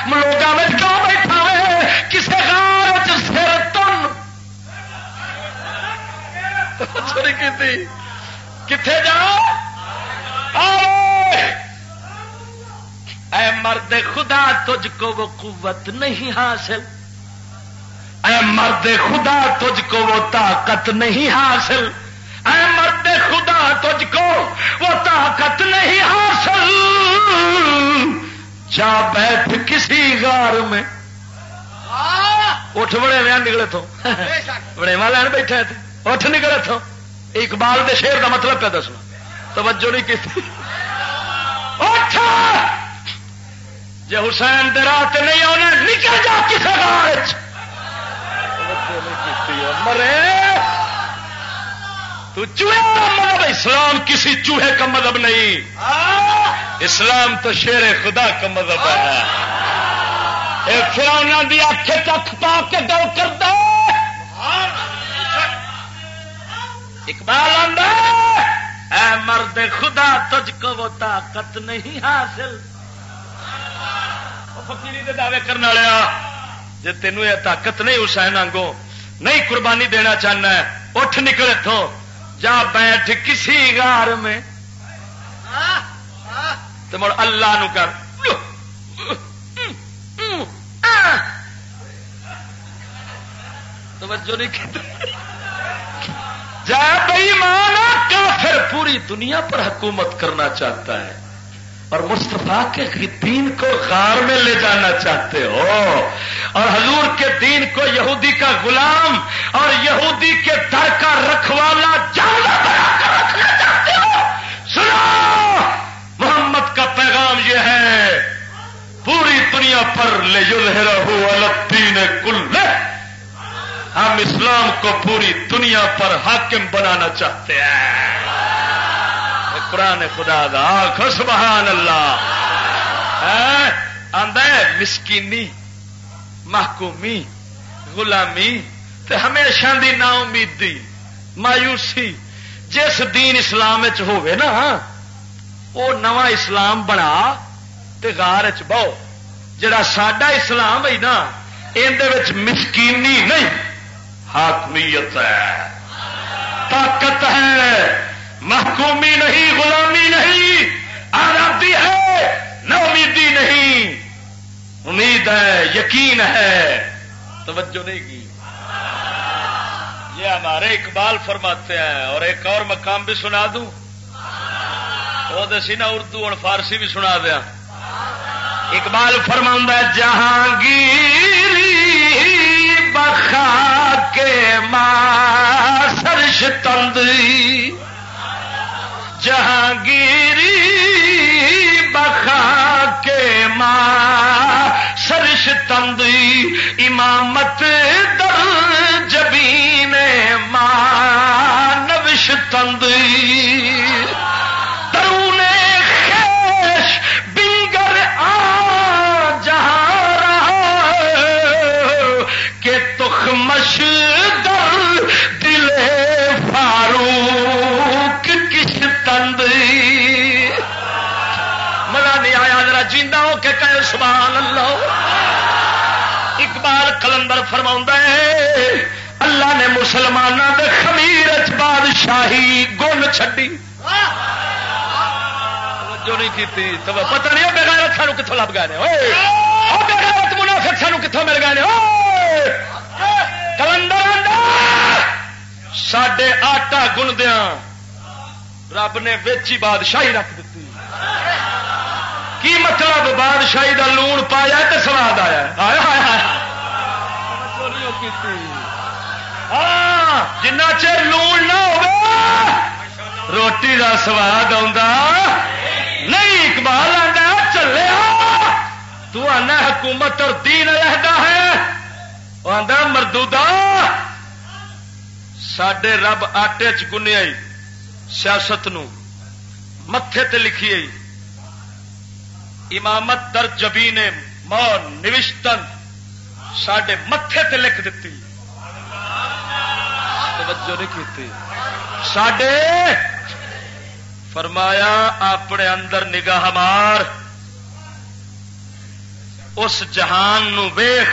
ملوگا میں کیوں بیٹھا ہوئے کسے گار سر تن کتنے جا اے مرد خدا تجھ کو وہ قوت نہیں حاصل۔ اے مرد خدا تجھ کو وہ طاقت نہیں حاصل۔ اے مرد خدا تجھ کو وہ طاقت نہیں حاصل۔ جا بیٹھ کسی غار میں۔ اٹھ بڑے ویا نکلے تو بڑے ماں لین بیٹھے تھے۔ اٹھ نکلے تھو۔ اقبال دے شیر کا مطلب پہ دسنا توجہ نہیں کی۔ اٹھ! جی حسین راہ نہیں آنا، نکل جا کسی غار مرے۔ تو چوہے کا مطلب اسلام کسی چوہے کا مطلب نہیں۔ اسلام تو شیر خدا کا مطلب ہے۔ فراؤنا دی آخ چک پا کے گل کر دو اقبال آدھا اے مرد خدا، تجھ کو وہ طاقت نہیں حاصل۔ فکیری دے دعوے کرنے والا جی تینوں یہ طاقت نہیں حسین آنگو نہیں قربانی دینا چاہنا ہے، اٹھ نکل اتوں جا بیٹھ کسی غار میں۔ تو مڑ اللہ نو کر۔ توجہ نہیں جا بھائی مانا کافر پوری دنیا پر حکومت کرنا چاہتا ہے۔ اور مصطفیٰ کے دین کو غار میں لے جانا چاہتے ہو۔ اور حضور کے دین کو یہودی کا غلام اور یہودی کے در کا رکھوالا جانور بنا کر رکھنا چاہتے ہو۔ سنو، محمد کا پیغام یہ ہے، پوری دنیا پر لے جو الدین کل ہم اسلام کو پوری دنیا پر حاکم بنانا چاہتے ہیں۔ قرآن خدا دا. سبحان اللہ. آدھا مسکینی، محکومی، غلامی، تے ہمیشہ دی نا امیدی مایوسی، جس دین اسلام ہوئے نا وہ نواں اسلام بنا تے غار چ بہو۔ جڑا ساڈا اسلام ہے نا اندر مسکینی نہیں، حاکمیت ہے۔ طاقت ہے۔ محکومی نہیں، غلامی نہیں، آزادی ہے نہ امیدی نہیں۔ امید ہے، یقین ہے۔ توجہ نہیں کی۔ یہ ہمارے اقبال فرماتے ہیں، اور ایک اور مقام بھی سنا دوں۔ وہ دسی نا اردو اور فارسی بھی سنا دیا۔ اقبال فرما جہانگیری بخا کے ماں سرش تندری جہانگیری بخا کے ماں سرش تندی امامت در جبین ماں نوش تندی فرما ہے، اللہ نے مسلمانوں کے خمیر بادشاہی گل چڈی جو نہیں کی پتہ نہیں بغیر سانو کتوں لب گئے بغیر منافق سانو کتوں مل گئے کلندر سڈے آٹا گندیا رب نے بچی بادشاہی رکھ دیتی کی مطلب بادشاہی کا لون پایا تو سواد آیا۔ جنا چر لون نہ ہو روٹی کا سواد نہیں اقبال آتا چلے تو آنا حکومت اور دین رہتا ہے آدھا مردودا سڈے رب آٹے چنیا سیاست متے تے لکھی آئی امامت در جبی نے نوشتن سڈے متے تے لکھ دیتی توجہ نہیں کی سڈے فرمایا اپنے اندر نگاہ مار۔ اس جہان نو ویخ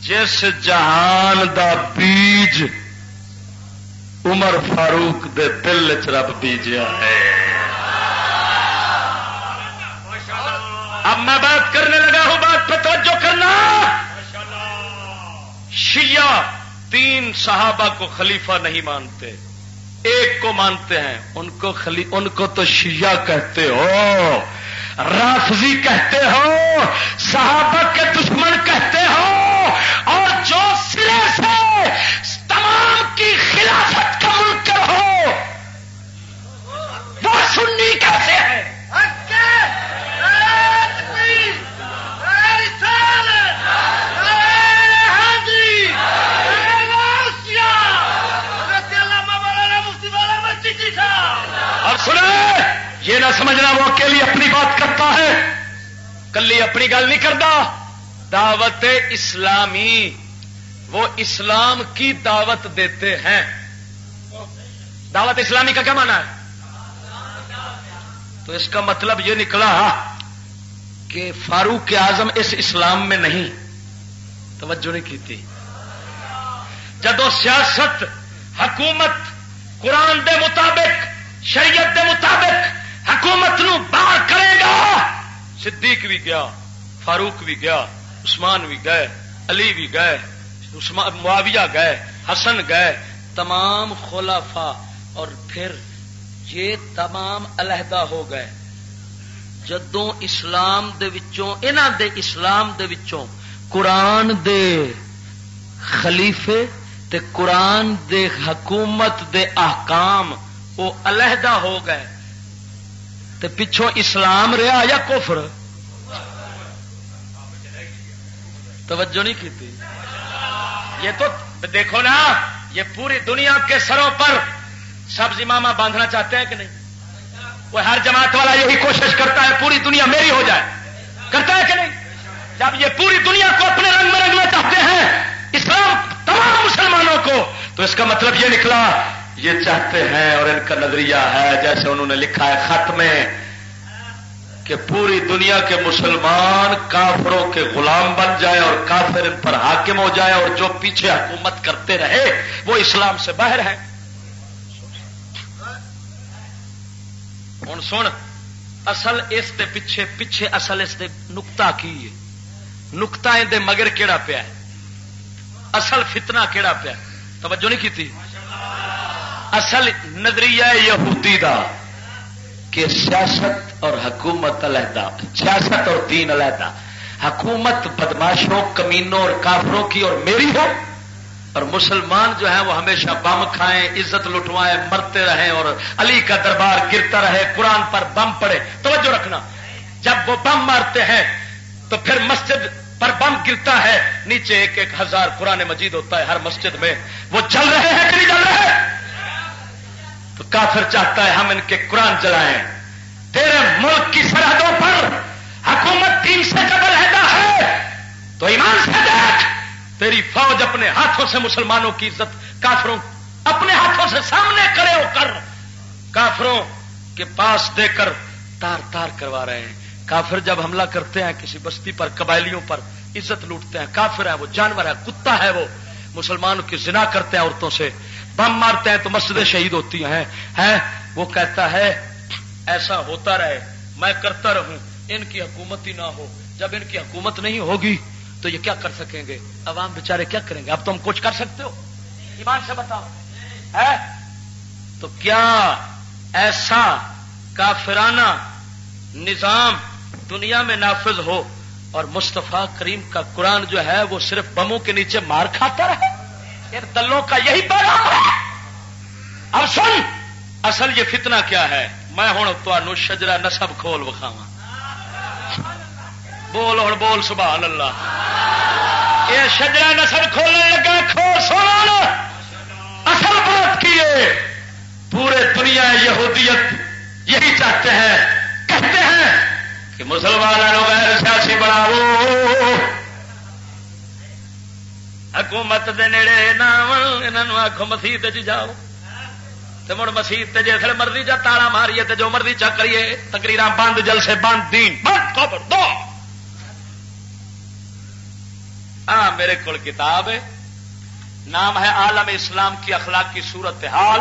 جس جہان دا بیج عمر فاروق دے دل چ رب بیجیا ہے۔ اب میں بات کرنے لگا ہوں، بات پہ توجہ کرنا۔ شیعہ تین صحابہ کو خلیفہ نہیں مانتے۔ ایک کو مانتے ہیں، ان کو خلی، ان کو تو شیعہ کہتے ہو۔ رافضی کہتے ہو، صحابہ کے دشمن کہتے ہو۔ اور جو سرے سے تمام کی خلافت کا منکر ہو، وہ سنی کہتے ہیں؟ سمجھنا وہ اکیلی اپنی بات کرتا ہے۔ کلی اپنی گل نہیں کرتا۔ دعوت اسلامی، وہ اسلام کی دعوت دیتے ہیں۔ دعوت اسلامی کا کیا مانا ہے؟ تو اس کا مطلب یہ نکلا کہ فاروق اعظم اس اسلام میں نہیں۔ توجہ نہیں کی تھی۔ جدو سیاست، حکومت، قرآن دے مطابق، شریعت دے مطابق حکومت نو باہر کرے گا۔ صدیق بھی گیا، فاروق بھی گیا، عثمان بھی گئے، علی بھی گئے معاویہ گئے، حسن گئے، تمام خلافا اور پھر یہ تمام علیحدہ ہو گئے۔ جدوں اسلام دے وچوں انہ دے اسلام دے وچوں قرآن دے خلیفے تے قرآن دے حکومت دے احکام وہ علیحدہ ہو گئے۔ تے پچھوں اسلام رہا یا کفر؟ توجہ نہیں کی یہ تو دیکھو نا، یہ پوری دنیا کے سروں پر سبزی ماما باندھنا چاہتے ہیں کہ نہیں؟ وہ ہر جماعت والا یہی کوشش کرتا ہے، پوری دنیا میری ہو جائے۔ کرتا ہے کہ نہیں؟ جب یہ پوری دنیا کو اپنے رنگ میں رنگنا چاہتے ہیں، اسلام تمام مسلمانوں کو، تو اس کا مطلب یہ نکلا یہ چاہتے ہیں اور ان کا نظریہ ہے، جیسے انہوں نے لکھا ہے خط میں کہ پوری دنیا کے مسلمان کافروں کے غلام بن جائے اور کافر ان پر حاکم ہو جائے اور جو پیچھے حکومت کرتے رہے، وہ اسلام سے باہر ہیں۔ ہوں سن، اصل اس دے پیچھے پیچھے اصل اس دے نکتا کی ہے؟ نکتا دے مگر کیڑا پیا ہے؟ اصل فتنہ کیڑا پیا توجہ نہیں کی تھی؟ اصل نظریہ یہودی دا کہ سیاست اور حکومت علیحدہ، سیاست اور دین علیحدہ۔ حکومت بدماشوں کمینوں اور کافروں کی اور میری ہو۔ اور مسلمان جو ہیں وہ ہمیشہ بم کھائیں، عزت لٹوائیں، مرتے رہیں اور علی کا دربار گرتا رہے، قرآن پر بم پڑے۔ توجہ رکھنا۔ جب وہ بم مارتے ہیں تو پھر مسجد پر بم گرتا ہے۔ نیچے ایک ایک ہزار قرآن مجید ہوتا ہے ہر مسجد میں۔ وہ چل رہے ہیں کہ نہیں چل رہے؟ تو کافر چاہتا ہے، ہم ان کے قرآن چلائیں تیرے ملک کی سرحدوں پر حکومت تین سے جب رہتا ہے، تو ایمان سے دیکھ۔ تیری فوج اپنے ہاتھوں سے مسلمانوں کی عزت، کافروں اپنے ہاتھوں سے سامنے کرے ہو کر۔ کافروں کے پاس دے کر تار تار کروا رہے ہیں۔ کافر جب حملہ کرتے ہیں کسی بستی پر، قبائلیوں پر عزت لوٹتے ہیں، کافر ہے وہ، جانور ہے، کتا ہے وہ۔ مسلمانوں کی زنا کرتے ہیں عورتوں سے۔ بم مارتے ہیں تو مسجدیں شہید ہوتی ہیں۔ ہے وہ کہتا ہے، ایسا ہوتا رہے، میں کرتا رہوں، ان کی حکومت ہی نہ ہو۔ جب ان کی حکومت نہیں ہوگی تو یہ کیا کر سکیں گے؟ عوام بیچارے کیا کریں گے؟ اب تم کچھ کر سکتے ہو۔ ایمان سے بتاؤ۔ ہے تو کیا ایسا کافرانہ نظام دنیا میں نافذ ہو اور مصطفیٰ کریم کا قرآن جو ہے وہ صرف بموں کے نیچے مار کھاتا رہے؟ ان دلوں کا یہی پیغام ہے۔ اب سن، اصل یہ فتنہ کیا ہے؟ میں ہوں تو شجرا نسب کھول وکھاوا بول ہوں بول، سبحان اللہ۔ یہ شجرا نسل کھولنے لگا کھو سونا اصل بات کی ہے، پورے دنیا یہودیت یہی چاہتے ہیں، کہتے ہیں کہ مسلمانوں غیر سیاسی بناو حکومت دے نیڑے نام آخو مسیح جی جاؤ۔ تو مڑ مسیح جسے مرضی جا تالا ماریے جو مرضی چا کریے تقریر بند، جلسے بند، دین بند خبر دو۔ ہاں میرے کو کتاب ہے۔ نام ہے عالم اسلام کی اخلاق کی صورت حال۔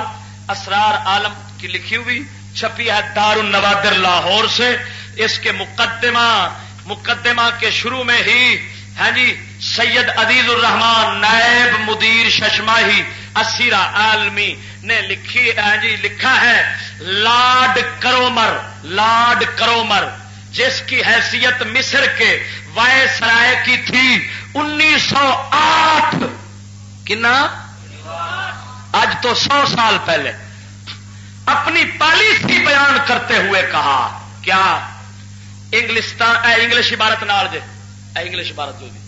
اسرار عالم کی لکھی ہوئی چھپی ہے دار النوادر لاہور سے۔ اس کے مقدمہ مقدمہ کے شروع میں ہی ہاں جی سید عزیز الرحمان نائب مدیر ششماہی اسیرا عالمی نے لکھی ہاں جی لکھا ہے لاڈ کرومر لاڈ کرومر، جس کی حیثیت مصر کے وائس رائے کی تھی انیس سو آٹھ۔ کنا؟ آج تو سو سال پہلے۔ اپنی پالیسی بیان کرتے ہوئے کہا، کیا انگلستان انگلش عبارت نال جے۔ انگلش عبارت جو دی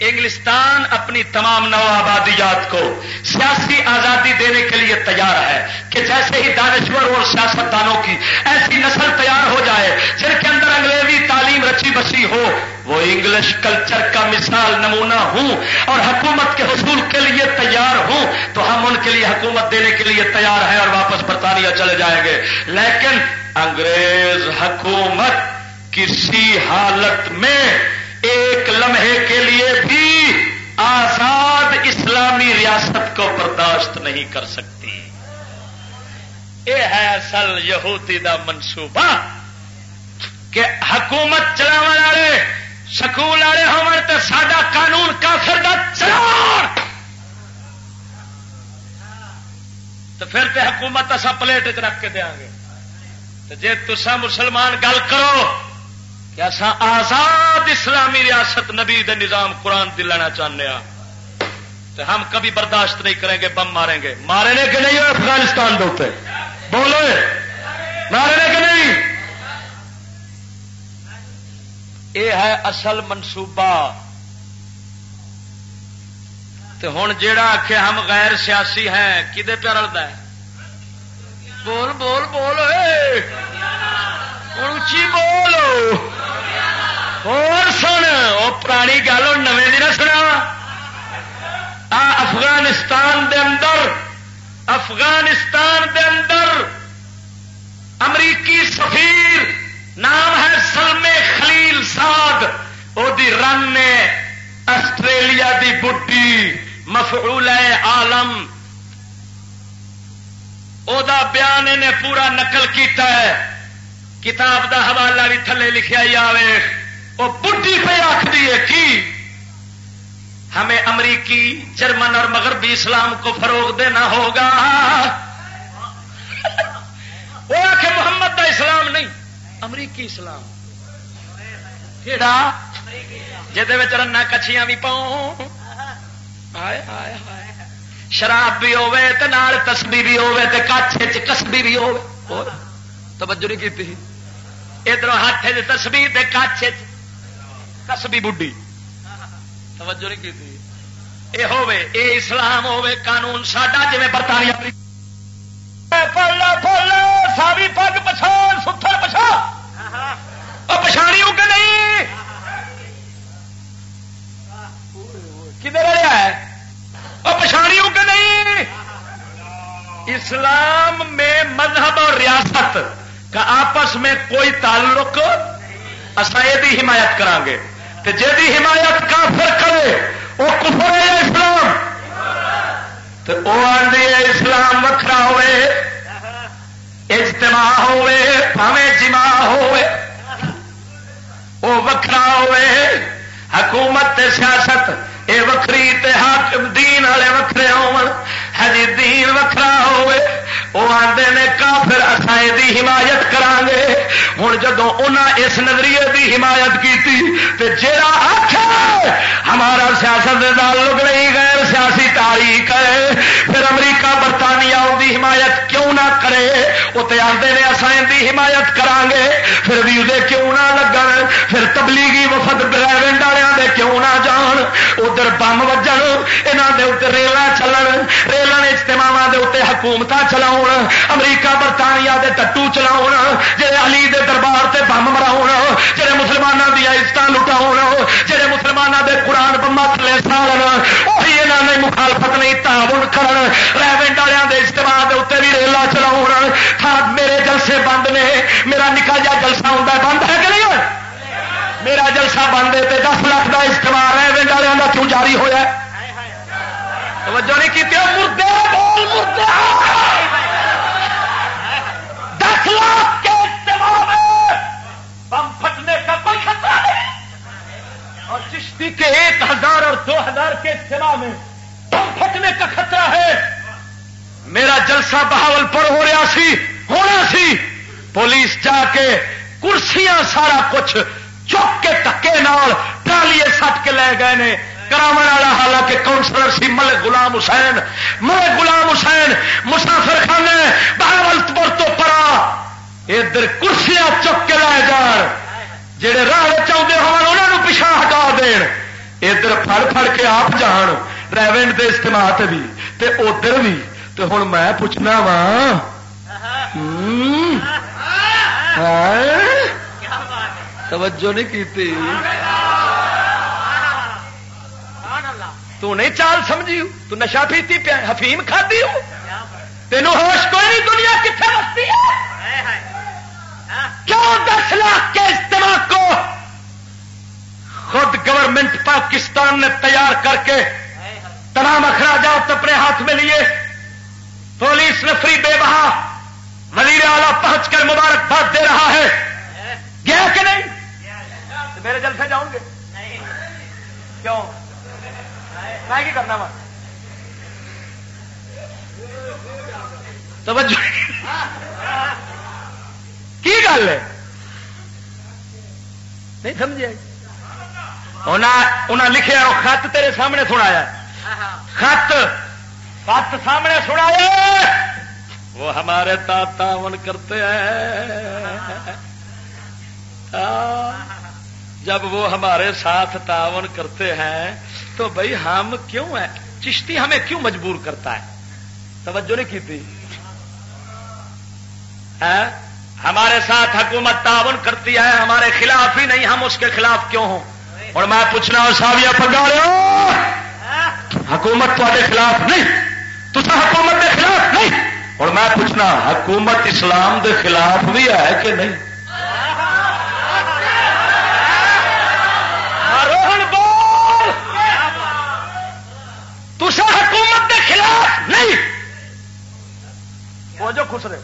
انگلستان اپنی تمام نو آبادیات کو سیاسی آزادی دینے کے لیے تیار ہے کہ جیسے ہی دانشور اور سیاستدانوں کی ایسی نسل تیار ہو جائے جن کے اندر انگریزی تعلیم رچی بسی ہو وہ انگلش کلچر کا مثال نمونہ ہوں اور حکومت کے حصول کے لیے تیار ہوں تو ہم ان کے لیے حکومت دینے کے لیے تیار ہیں اور واپس برطانیہ چلے جائیں گے لیکن انگریز حکومت کسی حالت میں ایک لمحے کے لیے بھی آزاد اسلامی ریاست کو برداشت نہیں کر سکتی۔ یہ ہے اصل یہودی دا منصوبہ کہ حکومت چلاو والے، سکول والے ہو سڈا قانون کافر دا چلاؤ تو پھر تے حکومت اصا پلیٹ چ رکھ کے دیا گے۔ جی تسا مسلمان گل کرو کہ اصا آزاد اسلامی ریاست نبی دے نظام قرآن دلانا چاہتے ہیں تو ہم کبھی برداشت نہیں کریں گے، بم ماریں گے۔ مارے نے کہ نہیں افغانستان دے بولو۔ مارے نے کہ نہیں؟ یہ ہے اصل منصوبہ۔ ہوں جا آخ ہم غیر سیاسی ہیں کدے پہ رلتا ہے؟ بول بول بول۔ اچھی بول۔ اور سن وہ پرانی گل ہوں نویں دن سنا افغانستان دے اندر افغانستان دے اندر امریکی سفیر نام ہے سلمے خلیل ساد وہ رن نے آسٹریلیا دی بڈی مفعول عالم او دا بیان نے پورا نقل کیتا ہے کتاب دا حوالہ بھی تھلے لکھا جائے وہ بڈی پہ آخری ہے کی؟ ہمیں امریکی، جرمن اور مغربی اسلام کو فروغ دینا ہوگا۔ وہ آخ محمد دا اسلام نہیں، امریکی اسلام۔ کہڑا جہد رنا کچھیاں بھی پاؤں۔ شراب بھی ہوے تسبی بھی ہوے کچھ کسبی بھی ہو توجہ نہیں کی ادھر ہاتھ تسبی کچھ کسبی بڈی توجہ نہیں کی یہ ہوے اے اسلام ہوے قانون ساڈا جی برطانیہ ساری پگ پچھان ستر پچھا۔ پچھاڑی کہ نہیں؟ کدھر رہا ہے؟ اور پچھاڑیوں کے نہیں؟ اسلام میں مذہب اور ریاست کا آپس میں کوئی تعلق اصا یہ حمایت کران گے جی حمایت کافر کرے، وہ کفر ہے اسلام؟ تو وہ آدھی ہے اسلام وکرا ہوئے، اجتماع ہوئے پاوے جمع ہوئے، وہ وکرا ہوئے، حکومت تے سیاست، اے وکری تے حاکم دین والے وکرے ہجی دین وکرا ہوئے۔ وہ آتے نے کافر اصائے دی حمایت کران گے ہوں جدو انہیں اس نظریے دی حمایت کی جا آخ ہمارا سیاست تعلق نہیں غیر سیاسی تاریخ ہے۔ پھر امریکہ، برطانیہ ان کی حمایت کیوں نہ کرے؟ وہ تو آتے نے اصائن کی حمایت کران گے پھر ویزے کیوں نہ لگن؟ پھر تبلیغی وفد ریونڈ والے کیوں نہ جان؟ ادھر بم وجن یہاں کے اتنے ریل چلن۔ ریلوں اجتماع کے اتنے حکومت چلاؤ امریکہ برطانیہ دے ٹٹو چلاؤ جہے علی دے دربار سے بم مراؤ جہے مسلمانوں دیا عزت لٹاؤ جہے مسلمانوں دے قرآن بما تھلے سالن وہی یہاں نے مخالفت نہیں تعاون کرن ریونٹ والوں کے اجتماع کے اتنے بھی ریلا چلاؤ میرے جلسے بند نے میرا نکا جا جلسہ ہوتا بند ہے کہ نہیں میرا جلسہ بند ہے دس لاکھ کا اجتماع ریونٹ والوں کا کیوں جاری ہوا توجہ نہیں کی مردے بول، مردے! دس لاکھ کے اجتماع میں بم پھٹنے کا کوئی خطرہ نہیں۔ اور چشتی کے ایک ہزار اور دو ہزار کے اجتماع میں بم پھٹنے کا خطرہ ہے۔ میرا جلسہ بہاول پر ہو رہا سی ہونا سی۔ پولیس جا کے کرسیاں سارا کچھ چک کے تکے نال ٹرالیے سٹ کے لے گئے نے۔ والا، حالانکہ کاؤنسلر سی ملک گلام حسین، ملک گلام حسین مسافر خانے بہاول پور تو پرا، ادھر کرسیاں چک کے لائے جان جہے راہ چاہتے ہو پچھا ہٹا دین۔ ادھر پھڑ پھڑ کے آپ جان ریونٹ کے استعمال بھی، تے ادھر بھی۔ تو ہوں میں پوچھنا وا توجہ نہیں کی تو نہیں چال سمجھی تو نشا پیتی پیا، حفیم کھدی ہو۔ تینوں ہوش کوئی نہیں، دنیا کتنے بستی ہے؟ کیوں دس لاکھ کے اجتماع کو خود گورنمنٹ پاکستان نے تیار کر کے تمام اخراجات اپنے ہاتھ میں لیے؟ پولیس نفری بے بہا وزیر اعلیٰ پہنچ کر مبارکباد دے رہا ہے۔ گیا کہ نہیں؟ میرے جلسے جاؤں گے؟ کیوں؟ میں کرنا وا؟ توجہ۔ کی گل ہے؟ نہیں سمجھے۔ انہیں لکھا وہ خط تیرے سامنے سنایا خط خط سامنے سنایا وہ ہمارے تعاون کرتے ہیں۔ جب وہ ہمارے ساتھ تعاون کرتے ہیں تو بھائی ہم کیوں ہیں؟ چشتی ہمیں کیوں مجبور کرتا ہے؟ توجہ نہیں کی تھی؟ ہمارے ساتھ حکومت تعاون کرتی ہے، ہمارے خلاف ہی نہیں، ہم اس کے خلاف کیوں ہوں؟ اور میں پوچھنا ہوں ساویا پگا رہے حکومت تے خلاف نہیں تو حکومت کے خلاف نہیں! اور میں پوچھنا، حکومت اسلام کے خلاف بھی ہے کہ نہیں؟ خلاف نہیں! وہ جو خوش رہے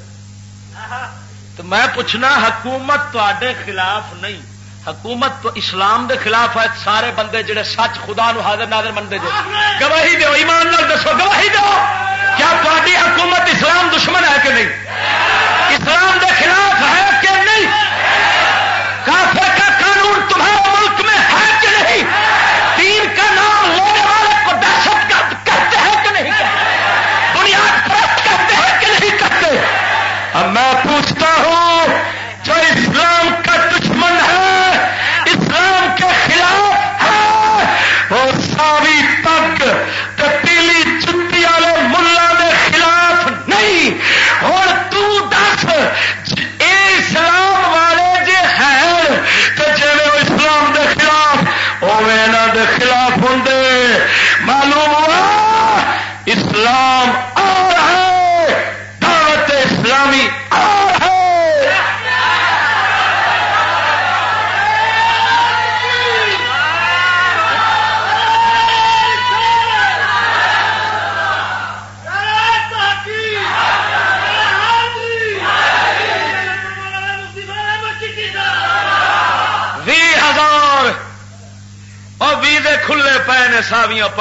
تو میں پوچھنا حکومت تے خلاف نہیں۔ حکومت تو اسلام دے خلاف ہے سارے بندے جڑے سچ خدا نو حاضر ناظر منتے جو گواہی دو ایمان نال دسو گواہی دو کیا تاری حکومت اسلام دشمن ہے کہ نہیں؟ اسلام دے خلاف ہے کہ نہیں؟ کافر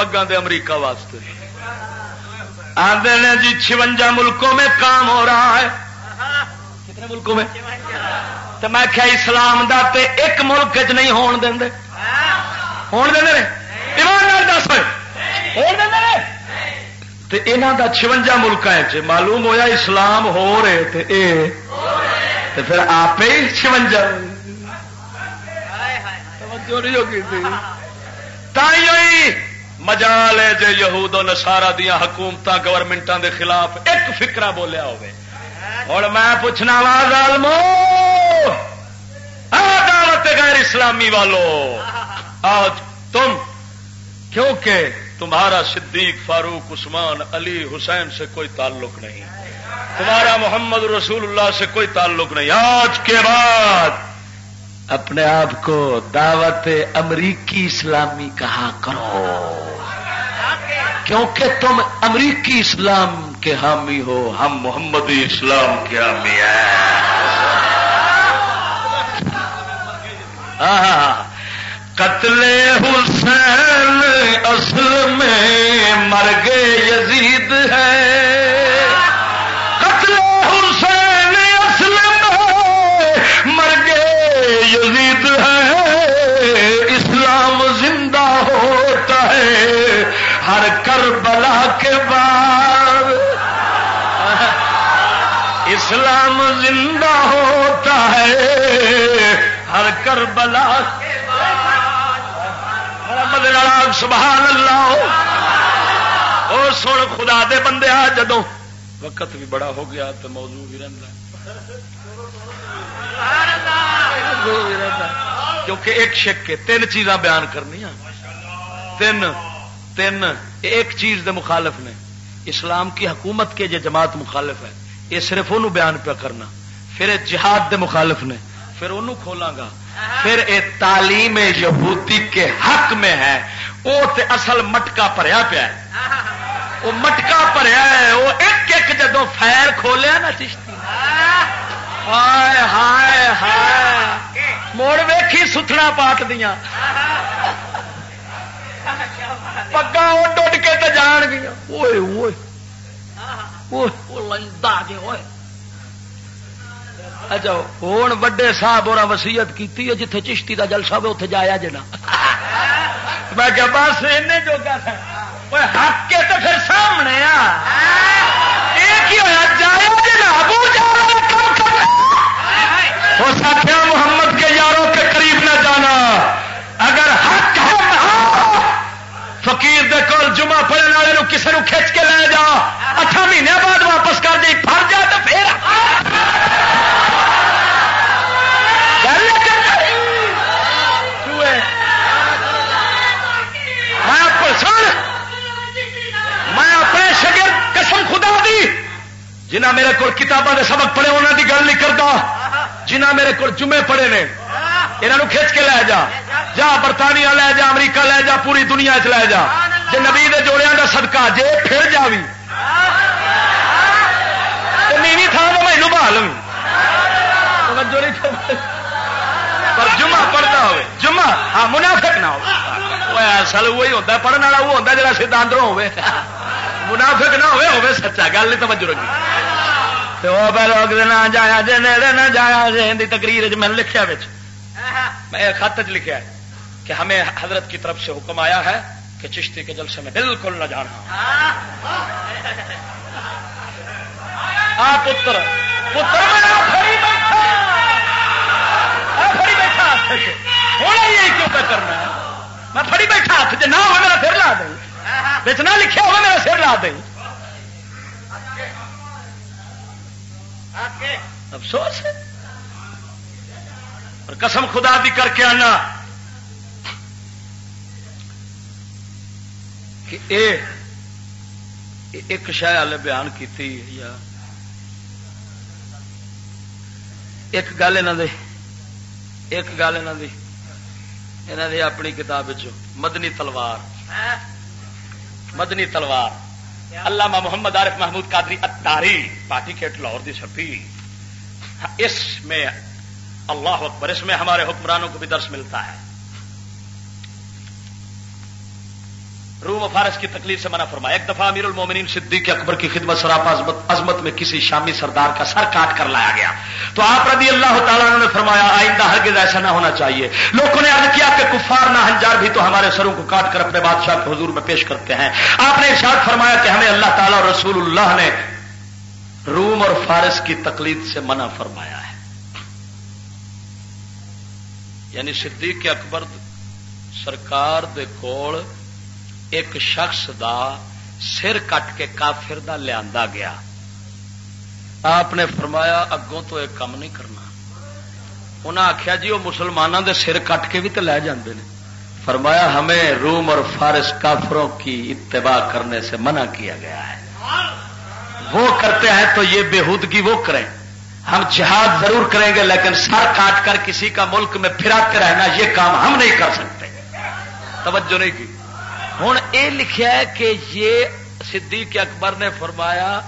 ساویاں پگا دے امریکہ واسطے۔ آدھے نے جی چونجا ملکوں میں کام ہو رہا ہے۔ کتنے ملکوں میں؟ تو میں کیا اسلام دا تے ایک ملک چ نہیں ہون دیں ہون دیں دس یہاں کا چونجا ملک معلوم ہویا اسلام ہو رہے تے اے۔ تے پھر آپ ہی چونجا نہیں ہوگی مجال ہے جے یہود و نسارا دیا حکومت گورنمنٹوں دے خلاف ایک فکرا بولیا ہوئے اور میں پوچھنا وا ظالمو دعوت غیر اسلامی والو، آج تم، کیونکہ تمہارا صدیق فاروق عثمان علی حسین سے کوئی تعلق نہیں، تمہارا محمد رسول اللہ سے کوئی تعلق نہیں، آج کے بعد اپنے آپ کو دعوت امریکی اسلامی کہا کرو۔ کیونکہ تم امریکی اسلام کے حامی ہو، ہم محمد اسلام کے حامی ہیں۔ قتل حسین اصل میں مرگے یزید ہے ہوتا ہے ہر کربلا کے بعد۔ اسلام زندہ ہوتا ہے ہر کربلا کے بعد۔ سبحان اللہ۔ اور سن خدا دے بندے آ جدو وقت بھی بڑا ہو گیا تو موضوع بھی رہتا کیونکہ ایک شک کے تین چیزاں بیان کرنی تین تین، ایک چیز دے مخالف نے۔ اسلام کی حکومت کے جو جماعت مخالف ہے۔ یہ صرف انہوں بیان پہ کرنا۔ پھر جہاد دے مخالف نے۔ پھر انہوں کھولاں گا۔ پھر یہ تعلیم یہودی کے حق میں ہے۔ وہ تے اصل مٹکا پڑیا پیا وہ مٹکا پڑیا ہے۔ وہ ایک ایک جدو فیر کھولیا نا چشتی۔ ہائے ہائے ہائے۔ موڑ ویکھی ستنا پاٹ دیا پگا اڈ اڈ کے تو جان گیا اچھا ہوں وڈے صاحب اور وسیعت کی جتھے چشتی کا جلسہ ہو اتنے جایا جنا میں کیا بس این جو حق کے تو پھر سامنے جنا ہو سکیا محمد کے یاروں کے قریب نہ جانا اگر حق ہے فقیر دے کول جمعہ پڑھنے والے کسی نے کھچ کے لے جا۔ اٹھا مہینے بعد واپس کر دی۔ پھر جا تو پھر۔ میں اپنے شگر قسم خدا دی جنہ میرے کو کتابوں کے سبق پڑھے انہوں کی گل نہیں کرتا جنہ میرے کو جمعے پڑے نے یہاں کھچ کے لے جا۔ جا برطانیہ لے جا، امریکہ لے جا، پوری دنیا چ لے جا۔ جی نبی دے جوڑیاں کا سدکا جے پھر جا بھی نیوی تھان تو میں بہا لوں پر جمعہ پڑھتا ہو جمعہ ہاں منافق نہ ہو اصل وہی ہوتا پڑھنے والا وہ ہوتا جا سیدا اندروں ہوے منافق نہ ہوے ہوے سچا گل نہیں، توجہ رکھی۔ تو وہ لوگ جایا جی نیڑے نہ جایا جی تقریر میں لکھا میں خط چ لکھا ہے۔ کہ ہمیں حضرت کی طرف سے حکم آیا ہے کہ چشتی کے جلسے میں بالکل نہ جانا۔ آ پتر پتر کیوں پہ کرنا میں فری بیٹھا ہاتھ جی نہ ہو میرا سر لا دیں۔ بچ نہ لکھا ہو میرا سر لا دیں۔ افسوس ہے۔ اور قسم خدا بھی کر کے آنا۔ کہ اے ایک شہ والے بیان کی یا ایک گل یہاں ایک گل یہاں دی اپنی کتاب مدنی تلوار۔ مدنی تلوار۔ علامہ محمد عارف محمود قادری اتاری پارٹی کیٹ لاہور دی چھپی اس میں اللہ اکبر، اس میں ہمارے حکمرانوں کو بھی درس ملتا ہے۔ روم و فارس کی تکلیف سے منع فرمایا۔ ایک دفعہ امیر المومنین صدیق اکبر کی خدمت سراپا عظمت میں کسی شامی سردار کا سر کاٹ کر لایا گیا۔ تو آپ رضی اللہ تعالیٰ نے فرمایا، آئندہ ہرگز ایسا نہ ہونا چاہیے۔ لوگوں نے عرض کیا کہ کفار نہ ہنجار بھی تو ہمارے سروں کو کاٹ کر اپنے بادشاہ کے حضور میں پیش کرتے ہیں۔ آپ نے ارشاد فرمایا کہ ہمیں اللہ تعالیٰ اور رسول اللہ نے روم اور فارس کی تکلیف سے منع فرمایا ہے۔ یعنی صدیق اکبر سرکار دے کول ایک شخص دا سر کٹ کے کافر دا لیا گیا۔ آپ نے فرمایا، اگوں تو ایک کام نہیں کرنا۔ انہیں آخیا جی وہ مسلمانوں دے سر کٹ کے بھی تو لے جاندے نے۔ فرمایا، ہمیں روم اور فارس کافروں کی اتباع کرنے سے منع کیا گیا ہے۔ وہ کرتے ہیں تو یہ بےحودگی وہ کریں۔ ہم جہاد ضرور کریں گے، لیکن سر کاٹ کر کسی کا ملک میں پھراتے رہنا، یہ کام ہم نہیں کر سکتے۔ توجہ نہیں کی۔ ہوں یہ لکھا ہے کہ یہ صدیق اکبر نے فرمایا،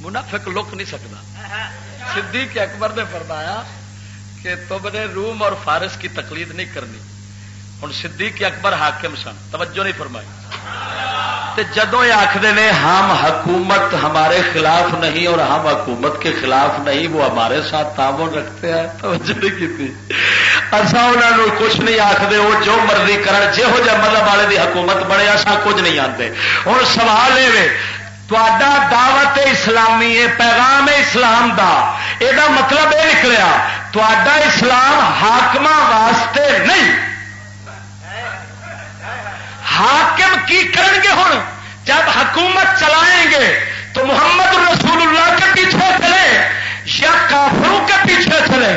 منافق لک نہیں سکتا۔ صدیق اکبر نے فرمایا کہ تم نے روم اور فارس کی تقلید نہیں کرنی۔ ہوں صدیق اکبر حاکم سن۔ توجہ نہیں فرمائی۔ جدو یہ آخر نے، ہم حکومت ہمارے خلاف نہیں اور ہم حکومت کے خلاف نہیں، وہ ہمارے ساتھ تعاون رکھتے ہیں۔ توجہ نہیں کی اچھا اصا انہوں کچھ نہیں آخر وہ جو مرضی کرن جہو جہ مطلب والے دی حکومت بنے اصا کچھ نہیں آتے ہوں سوال یہ دعوت اسلامی ہے پیغام اسلام دا یہ مطلب یہ نکلیا تا اسلام حاکم واسطے نہیں۔ حاکم کی کرن گے ہوں جب حکومت چلائیں گے، تو محمد رسول اللہ کے پیچھے چلے یا کافروں کے پیچھے چلے۔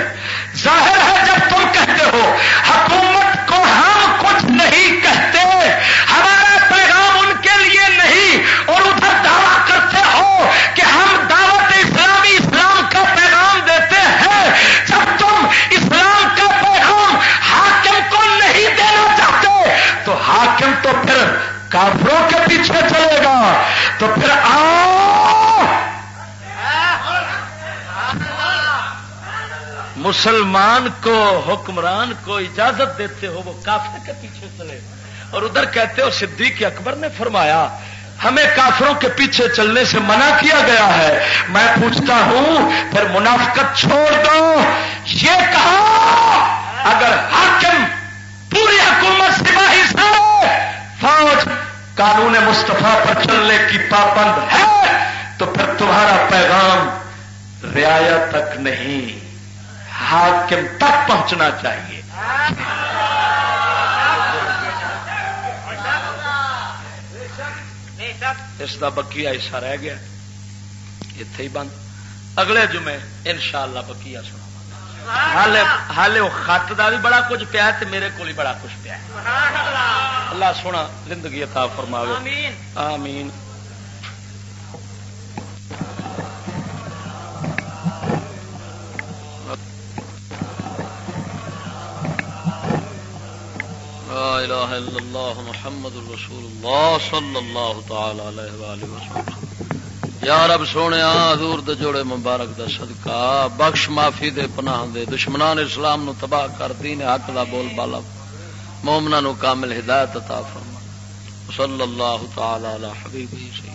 ظاہر ہے جب تم کہتے ہو، حکومت کو ہم کچھ نہیں کہتے، ہمارا پیغام ان کے لیے نہیں، اور ادھر دعویٰ کرتے ہو کہ ہم دعوت اسلامی، اسلام کا پیغام دیتے ہیں۔ جب تم اسلام کا پیغام حاکم کو نہیں دینا چاہتے، تو حاکم تو پھر کافروں کے پیچھے چلے گا۔ تو پھر آؤ مسلمان کو حکمران کو اجازت دیتے ہو، وہ کافر کے پیچھے چلے۔ اور ادھر کہتے ہو، صدیق اکبر نے فرمایا، ہمیں کافروں کے پیچھے چلنے سے منع کیا گیا ہے۔ میں پوچھتا ہوں، پھر منافقت چھوڑ دو۔ یہ کہا، اگر حاکم پوری حکومت سپاہی سے، فوج قانون مصطفیٰ پر چلنے کی پابند ہے، تو پھر تمہارا پیغام رعایا تک نہیں۔ حاکم تک پہنچنا چاہیے۔ اس کا بکیا حصہ رہ گیا۔ اتے ہی بند۔ اگلے جمعے ان شاء اللہ بکیا سنا ہالے وہ خط کا بھی بڑا کچھ پیا میرے کو بڑا کچھ پیا اللہ سونا زندگی عطا فرماوے۔ آمین۔ الہ الا اللہ محمد رسول اللہ صلی اللہ تعالی علیہ وآلہ وسلم. یا رب سونے حضور دے جوڑے مبارک دا صدقہ، بخش معافی دے پناہ دے، دشمنان اسلام نو تباہ کر، دین حق دا بول بالا مومنا نو کامل ہدایت عطا فرما۔ صلی اللہ تعالی علی حبیبی سید